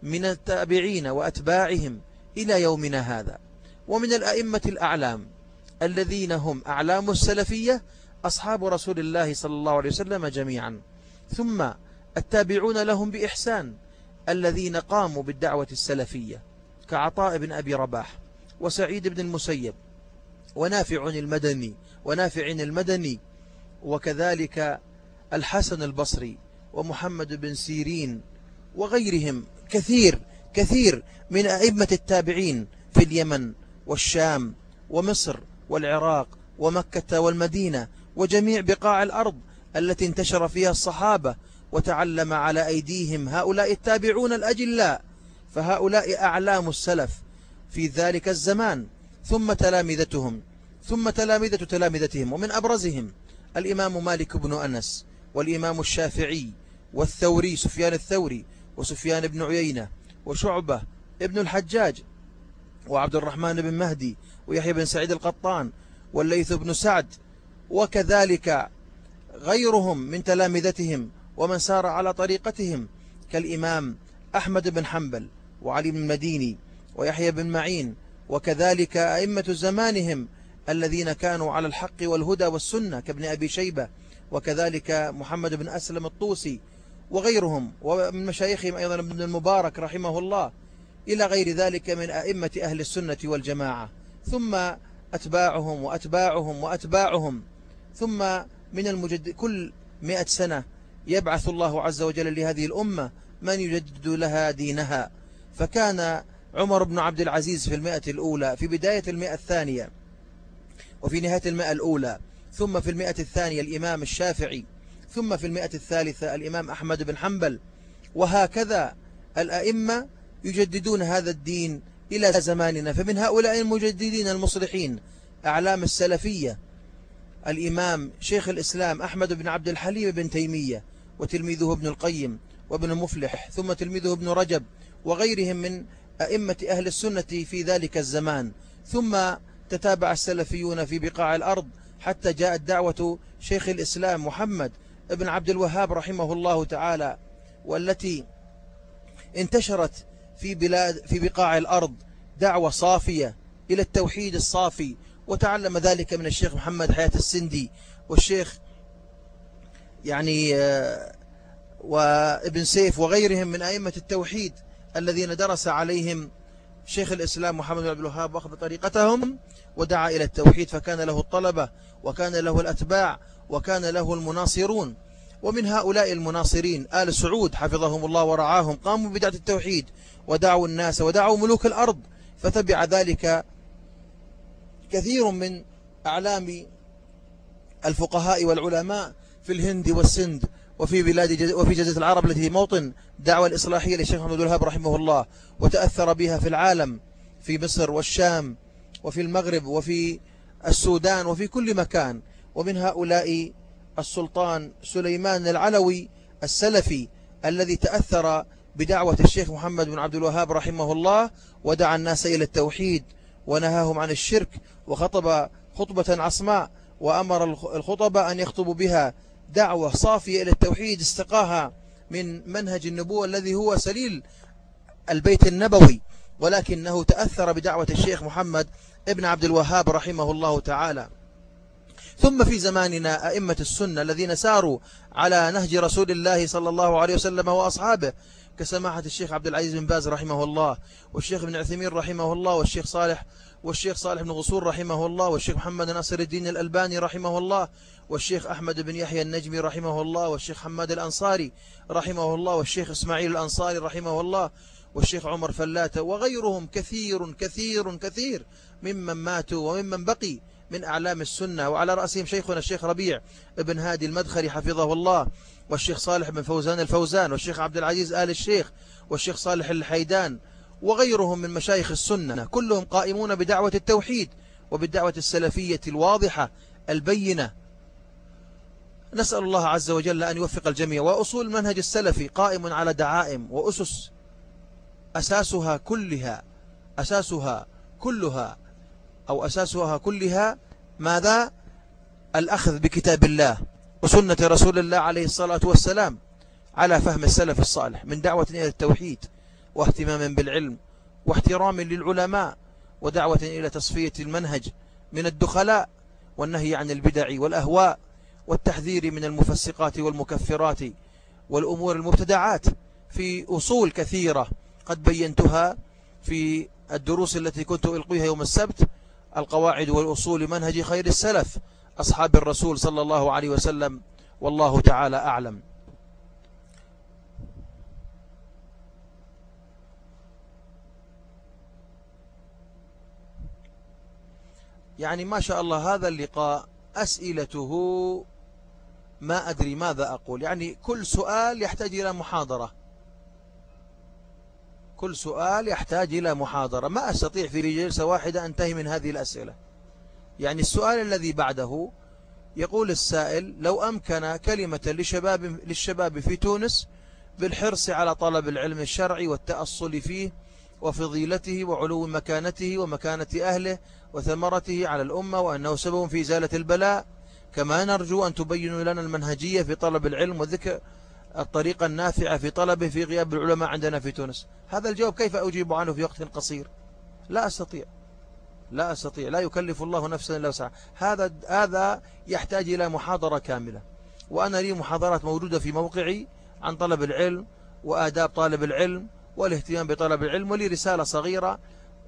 من التابعين وأتباعهم إلى يومنا هذا. ومن الأئمة الأعلام الذين هم أعلام السلفية أصحاب رسول الله صلى الله عليه وسلم جميعا. ثم التابعون لهم بإحسان الذين قاموا بالدعوة السلفية كعطاء بن أبي رباح وسعيد بن المسيب ونافع المدني ونافع المدني وكذلك الحسن البصري ومحمد بن سيرين وغيرهم. كثير كثير من أئمة التابعين في اليمن والشام ومصر والعراق ومكة والمدينة وجميع بقاع الأرض التي انتشر فيها الصحابة وتعلم على أيديهم هؤلاء التابعون الأجلاء فهؤلاء أعلام السلف في ذلك الزمان. ثم تلامذتهم ثم تلامذة تلامذتهم ومن أبرزهم الإمام مالك بن أنس والإمام الشافعي والثوري سفيان الثوري وسفيان بن عيينة وشعبة ابن الحجاج وعبد الرحمن بن مهدي ويحيى بن سعيد القطان والليث بن سعد وكذلك غيرهم من تلامذتهم ومن سار على طريقتهم كالإمام أحمد بن حنبل وعلي بن مديني ويحيى بن معين وكذلك أئمة زمانهم الذين كانوا على الحق والهدى والسنة كابن أبي شيبة وكذلك محمد بن أسلم الطوسي وغيرهم ومن مشايخهم أيضا ابن المبارك رحمه الله إلى غير ذلك من أئمة أهل السنة والجماعة. ثم أتباعهم وأتباعهم وأتباعهم. ثم من المجد كل مئة سنة يبعث الله عز وجل لهذه الأمة من يجدد لها دينها. فكان عمر بن عبد العزيز في المئة الأولى في بداية المئة الثانية وفي نهاية المئة الأولى ثم في المئة الثانية الإمام الشافعي. ثم في المئة الثالثة الإمام أحمد بن حنبل. وهكذا الأئمة يجددون هذا الدين إلى زماننا. فمن هؤلاء المجددين المصلحين أعلام السلفية الإمام شيخ الإسلام أحمد بن عبد الحليم بن تيمية وتلميذه ابن القيم وابن المفلح ثم تلميذه ابن رجب وغيرهم من أئمة أهل السنة في ذلك الزمان. ثم تتابع السلفيون في بقاع الأرض حتى جاءت دعوة شيخ الإسلام محمد ابن عبد الوهاب رحمه الله تعالى والتي انتشرت في بلاد في بقاع الأرض دعوة صافية إلى التوحيد الصافي وتعلم ذلك من الشيخ محمد حياة السندي والشيخ يعني آه، وابن سيف وغيرهم من أئمة التوحيد الذين درس عليهم شيخ الإسلام محمد بن عبد الوهاب واخذ طريقتهم ودعا إلى التوحيد فكان له الطلبة وكان له الأتباع وكان له المناصرون. ومن هؤلاء المناصرين آل سعود حفظهم الله ورعاهم قاموا بدعة التوحيد ودعوا الناس ودعوا ملوك الأرض فتبع ذلك كثير من أعلام الفقهاء والعلماء في الهند والسند وفي بلاد جز... وفي جزيرة العرب التي موطن دعوة الإصلاحية للشيخ محمد الوهاب رحمه الله وتأثر بها في العالم في مصر والشام وفي المغرب وفي السودان وفي كل مكان. ومن هؤلاء السلطان سليمان العلوي السلفي الذي تأثر بدعوة الشيخ محمد بن عبد الوهاب رحمه الله ودعا الناس إلى التوحيد ونهاهم عن الشرك وخطب خطبة عصماء وأمر الخطبة أن يخطبوا بها. دعوة صافية إلى التوحيد استقاها من منهج النبوة الذي هو سليل البيت النبوي ولكنه تأثر بدعوة الشيخ محمد ابن عبد الوهاب رحمه الله تعالى. ثم في زماننا أئمة السنة الذين ساروا على نهج رسول الله صلى الله عليه وسلم وأصحابه كسماحة الشيخ عبد العزيز بن باز رحمه الله والشيخ ابن عثيمين رحمه الله والشيخ صالح والشيخ صالح بن غصور رحمه الله والشيخ محمد ناصر الدين الألباني رحمه الله والشيخ أحمد بن يحيى النجمي رحمه الله والشيخ حماد الأنصاري رحمه الله والشيخ إسماعيل الأنصاري رحمه الله والشيخ عمر فلاتة وغيرهم كثير كثير كثير ممن ماتوا وممن بقي. من أعلام السنة وعلى رأسهم شيخنا الشيخ ربيع ابن هادي المدخري حفظه الله والشيخ صالح بن فوزان الفوزان والشيخ عبد العزيز آل الشيخ والشيخ صالح الحيدان وغيرهم من مشايخ السنة كلهم قائمون بدعوة التوحيد وبالدعوة السلفية الواضحة البينة. نسأل الله عز وجل أن يوفق الجميع وأصول المنهج السلفي قائم على دعائم وأسس أساسها كلها أساسها كلها أو أساسها كلها ماذا؟ الأخذ بكتاب الله وسنة رسول الله عليه الصلاة والسلام على فهم السلف الصالح من دعوة إلى التوحيد واهتمام بالعلم واحترام للعلماء ودعوة إلى تصفية المنهج من الدخلاء والنهي عن البدع والأهواء والتحذير من المفسقات والمكفرات والأمور المبتدعات في أصول كثيرة قد بينتها في الدروس التي كنت ألقيها يوم السبت القواعد والأصول منهج خير السلف أصحاب الرسول صلى الله عليه وسلم والله تعالى أعلم. يعني ما شاء الله هذا اللقاء أسئلته ما أدري ماذا أقول. يعني كل سؤال يحتاج إلى محاضرة. كل سؤال يحتاج إلى محاضرة. ما أستطيع في جلسة واحدة أنتهي من هذه الأسئلة؟ يعني السؤال الذي بعده يقول السائل لو أمكن كلمة لشباب للشباب في تونس بالحرص على طلب العلم الشرعي والتأصل فيه وفضيلته وعلو مكانته ومكانة أهله وثمرته على الأمة وأنه سبب في إزالة البلاء كما نرجو أن تبينوا لنا المنهجية في طلب العلم وذكر الطريقة النافعة في طلبه في غياب العلماء عندنا في تونس. هذا الجواب كيف أجيب عنه في وقت قصير؟ لا أستطيع. لا أستطيع. لا يكلف الله نفسا إلا وسعها. هذا هذا يحتاج إلى محاضرة كاملة. وأنا لي محاضرات موجودة في موقعي عن طلب العلم وآداب طالب العلم والاهتمام بطلب العلم ولي رسالة صغيرة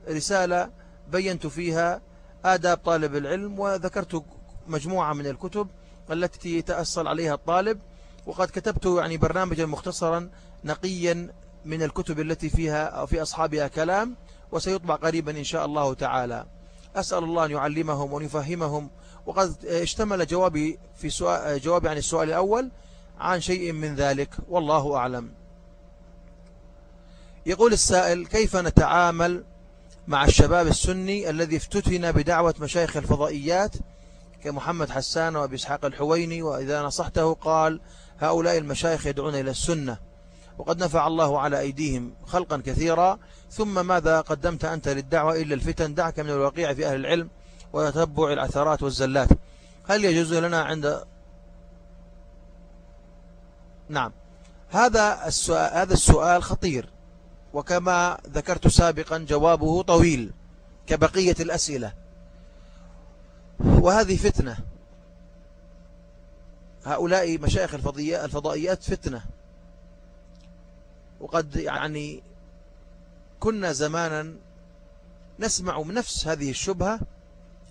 رسالة بينت فيها آداب طالب العلم وذكرت مجموعة من الكتب التي يتأصل عليها الطالب. وقد كتبت يعني برنامجا مختصرا نقيا من الكتب التي فيها أو في أصحابها كلام وسيطبع قريبا إن شاء الله تعالى. أسأل الله أن يعلمهم وأن يفهمهم. وقد اشتمل جوابي في سؤال جوابي عن السؤال الأول عن شيء من ذلك والله أعلم. يقول السائل كيف نتعامل مع الشباب السني الذي افتتن بدعوة مشايخ الفضائيات كمحمد حسان وأبي إسحاق الحويني؟ وإذا نصحته قال هؤلاء المشايخ يدعون إلى السنة. وقد نفع الله على أيديهم خلقا كثيرا. ثم ماذا قدمت أنت للدعوة إلا الفتن؟ دعك من الوقيع في أهل العلم وتتبع العثرات والزلات. هل يجوز لنا عند نعم. هذا السؤال, هذا السؤال خطير. وكما ذكرت سابقا جوابه طويل كبقية الأسئلة. وهذه فتنة. هؤلاء مشايخ الفضائيات فتنة. وقد يعني كنا زمانا نسمع من نفس هذه الشبهة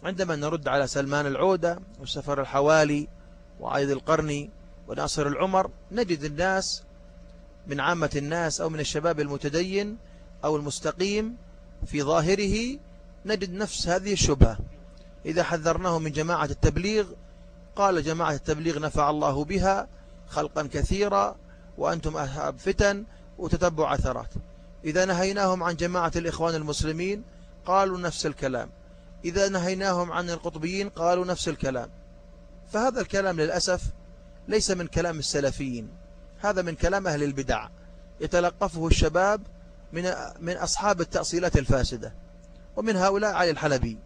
عندما نرد على سلمان العودة وسفر الحوالي وعيد القرني وناصر العمر نجد الناس من عامة الناس أو من الشباب المتدين أو المستقيم في ظاهره نجد نفس هذه الشبهة. إذا حذرناه من جماعة التبليغ قال جماعة التبليغ نفع الله بها خلقا كثيرا وأنتم أصحاب فتن وتتبع عثرات. إذا نهيناهم عن جماعة الإخوان المسلمين قالوا نفس الكلام. إذا نهيناهم عن القطبيين قالوا نفس الكلام. فهذا الكلام للأسف ليس من كلام السلفيين. هذا من كلام أهل البدع. يتلقفه الشباب من من أصحاب التأصيلات الفاسدة. ومن هؤلاء علي الحلبي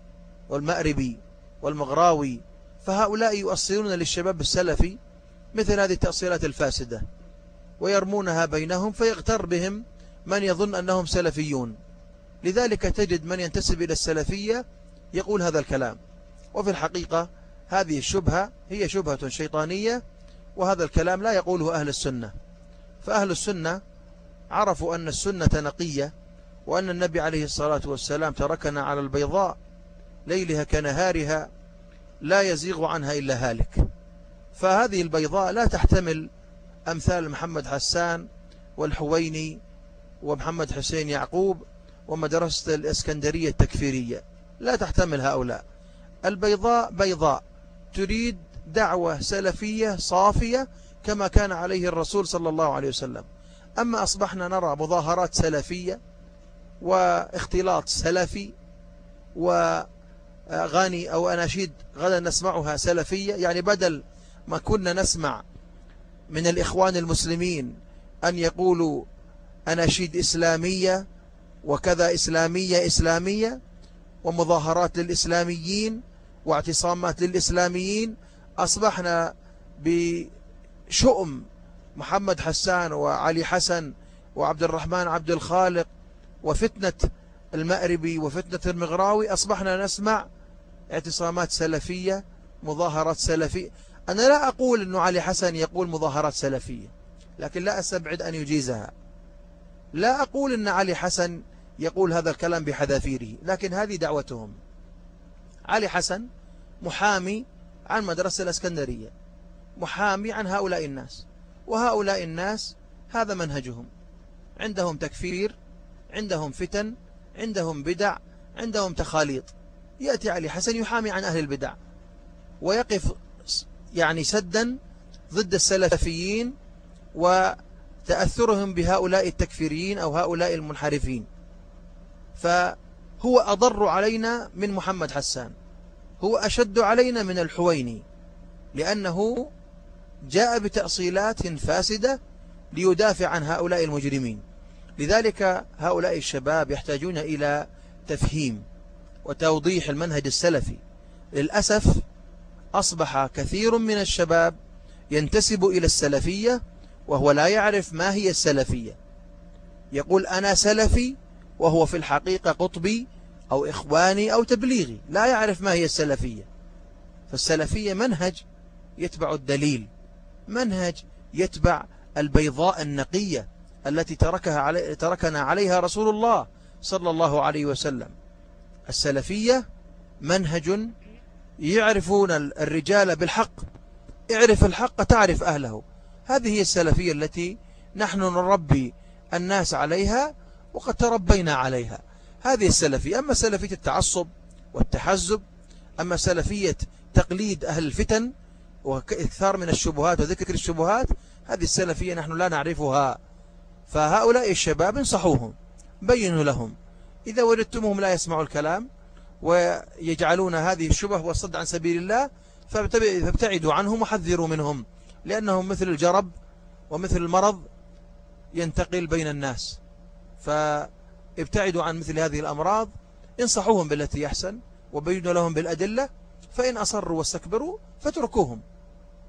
والمأربي والمغراوي فهؤلاء يؤصلون للشباب السلفي مثل هذه التأصيلات الفاسدة ويرمونها بينهم فيغتر بهم من يظن أنهم سلفيون. لذلك تجد من ينتسب إلى السلفية يقول هذا الكلام. وفي الحقيقة هذه الشبهة هي شبهة شيطانية وهذا الكلام لا يقوله أهل السنة. فأهل السنة عرفوا أن السنة نقية وأن النبي عليه الصلاة والسلام تركنا على البيضاء ليلها كنهارها لا يزيغ عنها إلا هالك. فهذه البيضاء لا تحتمل أمثال محمد حسان والحويني ومحمد حسين يعقوب ومدرسة الإسكندرية التكفيرية. لا تحتمل هؤلاء. البيضاء بيضاء. تريد دعوة سلفية صافية كما كان عليه الرسول صلى الله عليه وسلم. أما أصبحنا نرى مظاهرات سلفية واختلاط سلفي وأغاني أو أناشيد غدا نسمعها سلفية يعني بدل ما كنا نسمع من الإخوان المسلمين أن يقولوا أناشيد إسلامية وكذا إسلامية إسلامية ومظاهرات للإسلاميين واعتصامات للإسلاميين أصبحنا بشؤم محمد حسان وعلي حسن وعبد الرحمن عبد الخالق وفتنة المأربي وفتنة المغراوي أصبحنا نسمع اعتصامات سلفية مظاهرات سلفية. أنا لا أقول أنه علي حسن يقول مظاهرات سلفية لكن لا أستبعد أن يجيزها. لا أقول أن علي حسن يقول هذا الكلام بحذافيره لكن هذه دعوتهم. علي حسن محامي عن مدرسة الأسكندرية محامي عن هؤلاء الناس وهؤلاء الناس هذا منهجهم. عندهم تكفير عندهم فتن عندهم بدع عندهم تخاليط. يأتي علي حسن يحامي عن أهل البدع ويقف يعني سدا ضد السلفيين وتأثرهم بهؤلاء التكفيريين أو هؤلاء المنحرفين. فهو أضر علينا من محمد حسان. هو أشد علينا من الحويني لأنه جاء بتأصيلات فاسدة ليدافع عن هؤلاء المجرمين. لذلك هؤلاء الشباب يحتاجون إلى تفهيم. وتوضيح المنهج السلفي. للأسف أصبح كثير من الشباب ينتسب إلى السلفية وهو لا يعرف ما هي السلفية. يقول أنا سلفي وهو في الحقيقة قطبي أو إخواني أو تبليغي. لا يعرف ما هي السلفية. فالسلفية منهج يتبع الدليل منهج يتبع البيضاء النقية التي تركها علي تركنا عليها رسول الله صلى الله عليه وسلم. السلفية منهج يعرفون الرجال بالحق. اعرف الحق تعرف أهله. هذه هي السلفية التي نحن نربي الناس عليها وقد تربينا عليها. هذه السلفية أما سلفية التعصب والتحزب أما سلفية تقليد أهل الفتن وإكثار من الشبهات وذكر الشبهات هذه السلفية نحن لا نعرفها. فهؤلاء الشباب انصحوهم بينوا لهم. إذا وجدتموهم لا يسمعوا الكلام ويجعلون هذه الشبه والصد عن سبيل الله فابتعدوا عنهم وحذروا منهم لأنهم مثل الجرب ومثل المرض ينتقل بين الناس. فابتعدوا عن مثل هذه الأمراض انصحوهم بالتي يحسن وبينوا لهم بالأدلة فإن أصروا واستكبروا فتركوهم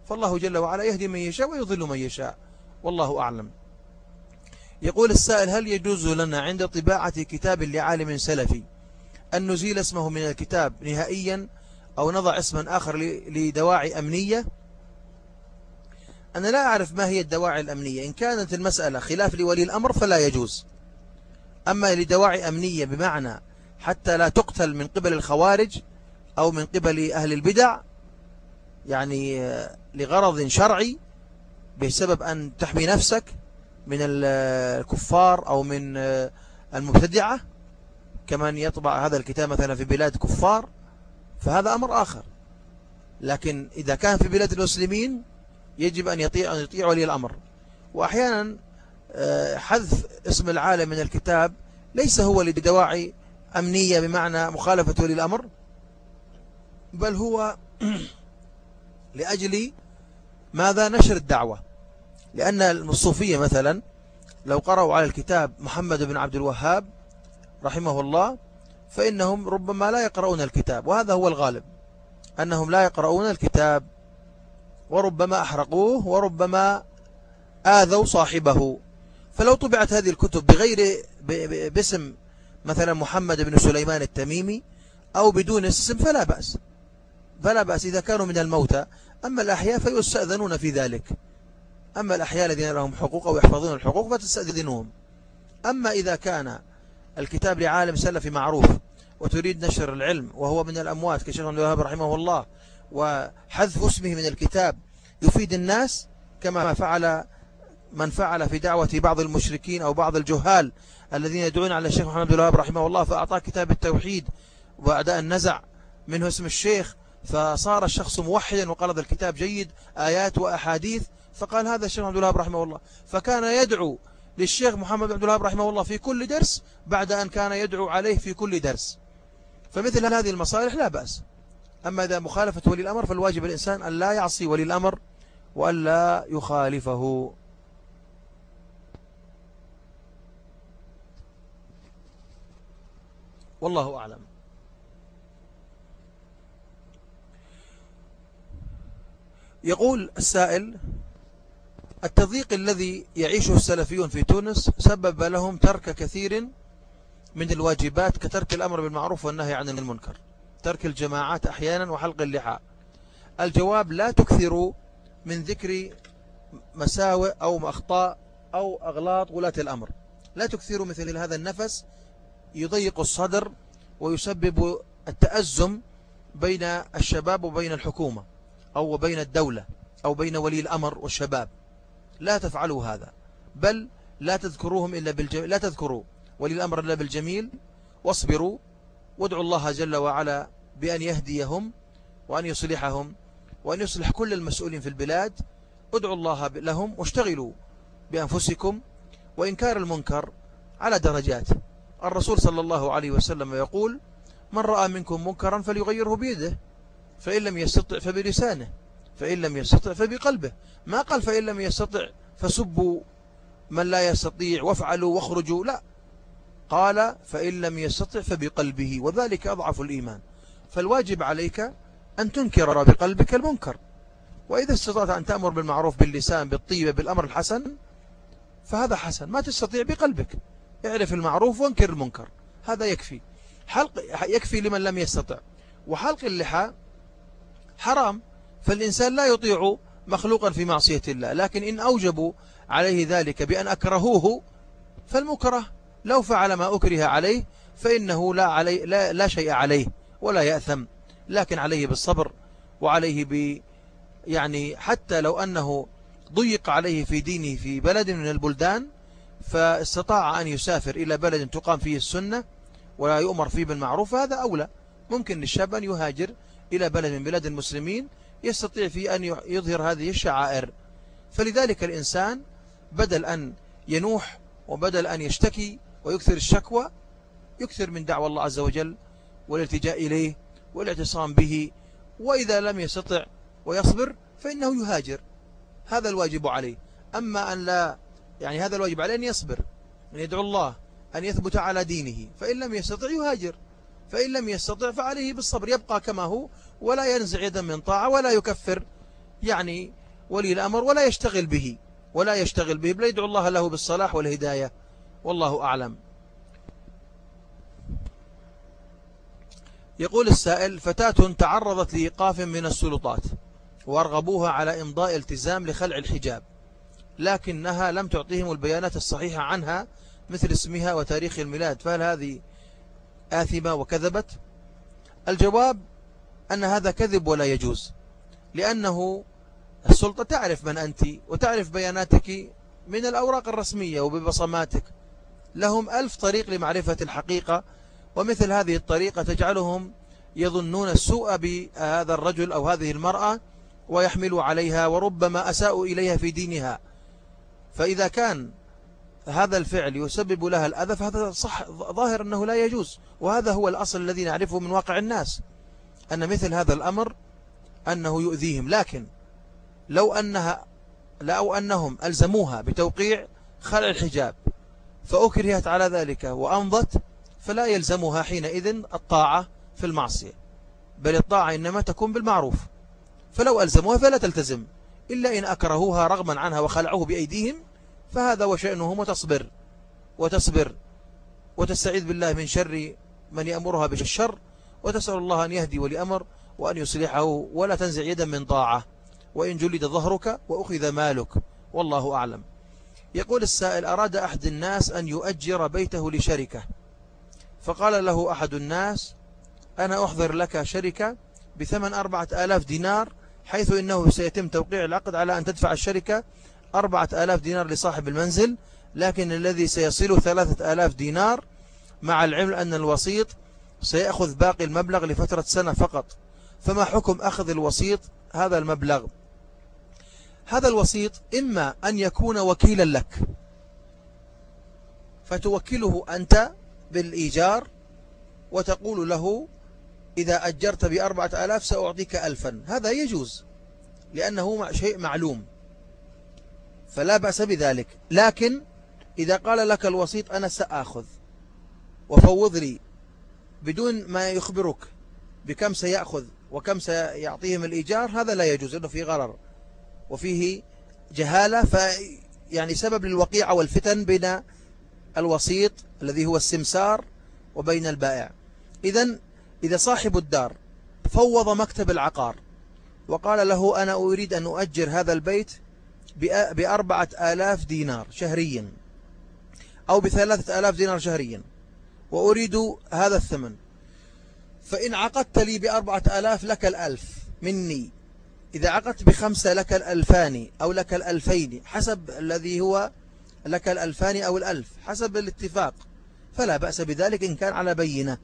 فالله جل وعلا يهدي من يشاء ويضل من يشاء والله أعلم. يقول السائل هل يجوز لنا عند طباعة كتاب لعالم سلفي أن نزيل اسمه من الكتاب نهائيا أو نضع اسما آخر لدواعي أمنية؟ أنا لا أعرف ما هي الدواعي الأمنية. إن كانت المسألة خلاف لولي الأمر فلا يجوز. أما لدواعي أمنية بمعنى حتى لا تقتل من قبل الخوارج أو من قبل أهل البدع يعني لغرض شرعي بسبب أن تحمي نفسك من الكفار أو من المبتدعة كمن يطبع هذا الكتاب مثلا في بلاد كفار فهذا أمر آخر. لكن إذا كان في بلاد المسلمين يجب أن يطيع, أن يطيع ولي الأمر. وأحيانا آه، حذف اسم العالم من الكتاب ليس هو لدواعي أمنية بمعنى مخالفة ولي الأمر بل هو لأجل ماذا نشر الدعوة. لأن الصوفية مثلا لو قرأوا على الكتاب محمد بن عبد الوهاب رحمه الله فإنهم ربما لا يقرؤون الكتاب وهذا هو الغالب أنهم لا يقرؤون الكتاب وربما أحرقوه وربما آذوا صاحبه. فلو طبعت هذه الكتب بغير باسم مثلا محمد بن سليمان التميمي أو بدون اسم فلا بأس. فلا بأس إذا كانوا من الموتى. أما الأحياء فيستأذنون في ذلك. أما الأحياء الذين لهم حقوق أو يحفظون الحقوق فتستأذنهم. أما إذا كان الكتاب لعالم سلفي معروف وتريد نشر العلم وهو من الأموات كشيخ الوهاب رحمه الله وحذف اسمه من الكتاب يفيد الناس كما فعل من فعل في دعوة بعض المشركين أو بعض الجهال الذين يدعون على الشيخ محمد الوهاب رحمه الله فأعطاه كتاب التوحيد وبعد أن نزع منه اسم الشيخ فصار الشخص موحدا وقال هذا الكتاب جيد آيات وأحاديث. فقال هذا الشيخ عبد الوهاب رحمه الله. فكان يدعو للشيخ محمد عبد الوهاب رحمه الله في كل درس بعد أن كان يدعو عليه في كل درس. فمثل هذه المصالح لا بأس. أما إذا مخالفة ولي الأمر فالواجب الإنسان أن لا يعصي ولي الأمر وأن لا يخالفه. والله أعلم. يقول السائل التضييق الذي يعيشه السلفيون في تونس سبب لهم ترك كثير من الواجبات كترك الأمر بالمعروف والنهي عن المنكر ترك الجماعات أحيانا وحلق اللحى الجواب لا تكثروا من ذكر مساوئ أو أخطاء أو أغلاط ولاة الأمر. لا تكثروا مثل هذا النفس يضيق الصدر ويسبب التأزم بين الشباب وبين الحكومة. أو بين الدولة أو بين ولي الأمر والشباب. لا تفعلوا هذا. بل لا تذكروهم إلا بالجميل. لا تذكروا ولي الأمر إلا بالجميل. واصبروا. وادعوا الله جل وعلا بأن يهديهم وأن يصلحهم وأن يصلح كل المسؤولين في البلاد. ادعوا الله لهم واشتغلوا بأنفسكم وإنكار المنكر على درجات. الرسول صلى الله عليه وسلم يقول من رأى منكم منكرا فليغيره بيده. فإن لم يستطع فبلسانه فإن لم يستطع فبقلبه. ما قال فإن لم يستطع فسبوا من لا يستطيع وافعلوا واخرجوا لا. قال فإن لم يستطع فبقلبه وذلك أضعف الإيمان. فالواجب عليك أن تنكر بقلبك المنكر. وإذا استطعت أن تأمر بالمعروف باللسان بالطيبة بالأمر الحسن فهذا حسن. ما تستطيع بقلبك. اعرف المعروف وانكر المنكر. هذا يكفي. حلق يكفي لمن لم يستطع. وحلق اللحى حرام فالإنسان لا يطيع مخلوقا في معصية الله. لكن إن أوجبوا عليه ذلك بأن أكرهوه فالمكره. لو فعل ما أكره عليه فإنه لا, علي لا, لا شيء عليه ولا يأثم. لكن عليه بالصبر وعليه ب يعني حتى لو أنه ضيق عليه في دينه في بلد من البلدان فاستطاع أن يسافر إلى بلد تقام فيه السنة ولا يؤمر فيه بالمعروف هذا أولى. ممكن للشاب أن يهاجر إلى بلد من بلاد المسلمين يستطيع في أن يظهر هذه الشعائر. فلذلك الإنسان بدل أن ينوح وبدل أن يشتكي ويكثر الشكوى يكثر من دعوة الله عز وجل والالتجاء إليه والاعتصام به وإذا لم يستطع ويصبر فإنه يهاجر. هذا الواجب عليه. أما أن لا يعني هذا الواجب عليه أن يصبر أن يدعو الله أن يثبت على دينه فإن لم يستطع يهاجر. فإن لم يستطع فعليه بالصبر يبقى كما هو ولا ينزع يدا من طاعة ولا يكفر يعني ولي الأمر ولا يشتغل به ولا يشتغل به بل يدعو الله له بالصلاح والهداية. والله أعلم. يقول السائل فتاة تعرضت لإيقاف من السلطات وأرغبوها على إمضاء التزام لخلع الحجاب لكنها لم تعطيهم البيانات الصحيحة عنها مثل اسمها وتاريخ الميلاد فهل هذه آثمة وكذبت؟ الجواب أن هذا كذب ولا يجوز لأنه السلطة تعرف من أنت وتعرف بياناتك من الأوراق الرسمية وببصماتك. لهم ألف طريق لمعرفة الحقيقة ومثل هذه الطريقة تجعلهم يظنون السوء بهذا الرجل أو هذه المرأة ويحملوا عليها وربما أساءوا إليها في دينها. فإذا كان هذا الفعل يسبب لها الأذى فهذا صح ظاهر أنه لا يجوز. وهذا هو الأصل الذي نعرفه من واقع الناس أن مثل هذا الأمر أنه يؤذيهم. لكن لو أنها لو أنهم ألزموها بتوقيع خلع الحجاب فأكرهت على ذلك وأمضت فلا يلزمها حينئذ الطاعة في المعصية. بل الطاعة إنما تكون بالمعروف. فلو ألزموها فلا تلتزم إلا إن أكرهوها رغما عنها وخلعوه بأيديهم فهذا وشأنهم وتصبر وتصبر وتستعيذ بالله من شر من يأمرها بالشر وتسأل الله أن يهدي ولأمر وأن يصلحه ولا تنزع يدا من طاعة. وإن جلد ظهرك وأخذ مالك والله أعلم. يقول السائل أراد أحد الناس أن يؤجر بيته لشركة؟ فقال له أحد الناس أنا أحضر لك شركة بثمن أربعة آلاف دينار حيث إنه سيتم توقيع العقد على أن تدفع الشركة أربعة آلاف دينار لصاحب المنزل لكن الذي سيصل ثلاثة آلاف دينار مع العلم أن الوسيط سيأخذ باقي المبلغ لفترة سنة فقط. فما حكم أخذ الوسيط هذا المبلغ؟ هذا الوسيط إما أن يكون وكيلا لك فتوكله أنت بالإيجار وتقول له إذا أجرت بأربعة آلاف سأعطيك ألفا. هذا يجوز لأنه شيء معلوم. فلا بأس بذلك. لكن إذا قال لك الوسيط أنا سأخذ. وفوض لي بدون ما يخبرك بكم سيأخذ وكم سيعطيهم الإيجار هذا لا يجوز إنه في غرر. وفيه جهالة ف يعني سبب للوقيعة والفتن بين الوسيط الذي هو السمسار وبين البائع. إذا إذا صاحب الدار فوض مكتب العقار وقال له أنا أريد أن أؤجر هذا البيت بأربعة آلاف دينار شهريا. أو بثلاثة آلاف دينار شهريا. وأريد هذا الثمن. فإن عقدت لي بأربعة آلاف لك الألف مني. إذا عقدت بخمسة لك الألفان أو لك الألفين حسب الذي هو لك الألفان أو الألف. حسب الاتفاق. فلا بأس بذلك إن كان على بينة.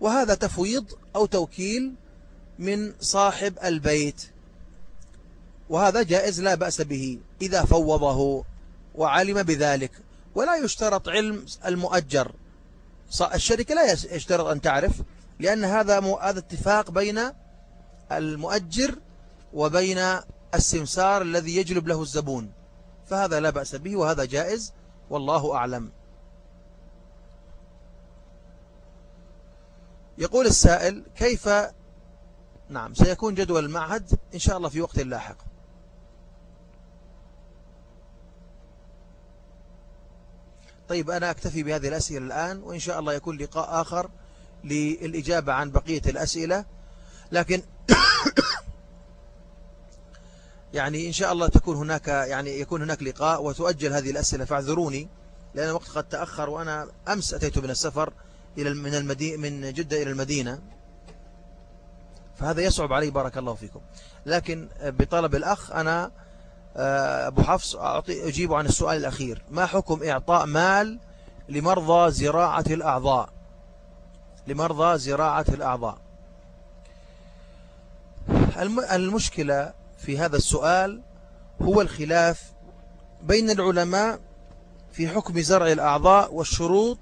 وهذا تفويض أو توكيل من صاحب البيت. وهذا جائز لا بأس به إذا فوضه وعلم بذلك. ولا يشترط علم المؤجر. الشركة لا يشترط أن تعرف لأن هذا هذا اتفاق بين المؤجر وبين السمسار الذي يجلب له الزبون. فهذا لا بأس به وهذا جائز والله أعلم. يقول السائل كيف؟ نعم سيكون جدول المعهد إن شاء الله في وقت لاحق. طيب أنا أكتفي بهذه الأسئلة الآن وإن شاء الله يكون لقاء آخر للإجابة عن بقية الأسئلة. لكن يعني إن شاء الله تكون هناك يعني يكون هناك لقاء وتؤجل هذه الأسئلة. فاعذروني لأن الوقت قد تأخر وأنا أمس أتيت من السفر إلى من المدينة من جدة إلى المدينة. فهذا يصعب علي بارك الله فيكم. لكن بطلب الأخ أنا أبو حفص أعطي أجيب عن السؤال الأخير. ما حكم إعطاء مال لمرضى زراعة الأعضاء؟ لمرضى زراعة الأعضاء. المشكلة في هذا السؤال هو الخلاف بين العلماء في حكم زرع الأعضاء والشروط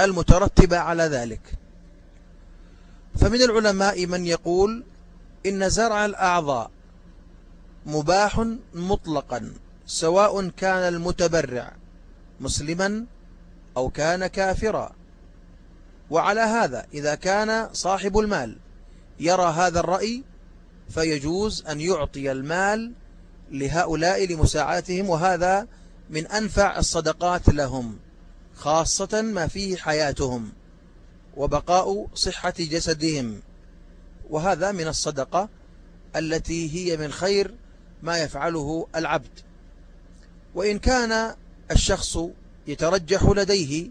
المترتبة على ذلك. فمن العلماء من يقول إن زرع الأعضاء مباح مطلقا سواء كان المتبرع مسلما أو كان كافرا. وعلى هذا إذا كان صاحب المال يرى هذا الرأي فيجوز أن يعطي المال لهؤلاء لمساعدتهم وهذا من أنفع الصدقات لهم خاصة ما فيه حياتهم وبقاء صحة جسدهم. وهذا من الصدقة التي هي من خير ما يفعله العبد. وإن كان الشخص يترجح لديه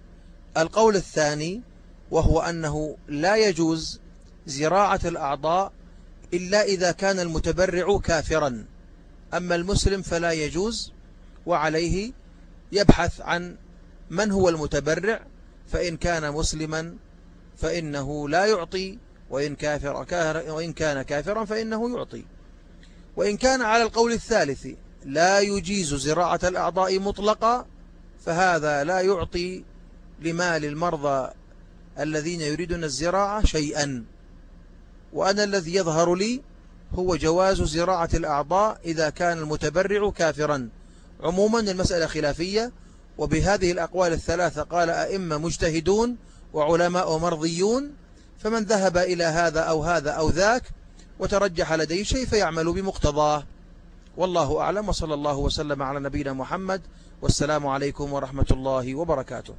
القول الثاني وهو أنه لا يجوز زراعة الأعضاء إلا إذا كان المتبرع كافرا. أما المسلم فلا يجوز وعليه يبحث عن من هو المتبرع فإن كان مسلما فإنه لا يعطي وإن, كافر وإن كان كافرا فإنه يعطي. وإن كان على القول الثالث لا يجيز زراعة الأعضاء مطلقا فهذا لا يعطي لمال المرضى الذين يريدون الزراعة شيئا. وأنا الذي يظهر لي هو جواز زراعة الأعضاء إذا كان المتبرع كافرا. عموما المسألة خلافية وبهذه الأقوال الثلاثة قال أئمة مجتهدون وعلماء مرضيون فمن ذهب إلى هذا أو هذا أو ذاك وترجح لديه شيء فيعمل بمقتضاه. والله أعلم وصلى الله وسلم على نبينا محمد والسلام عليكم ورحمة الله وبركاته.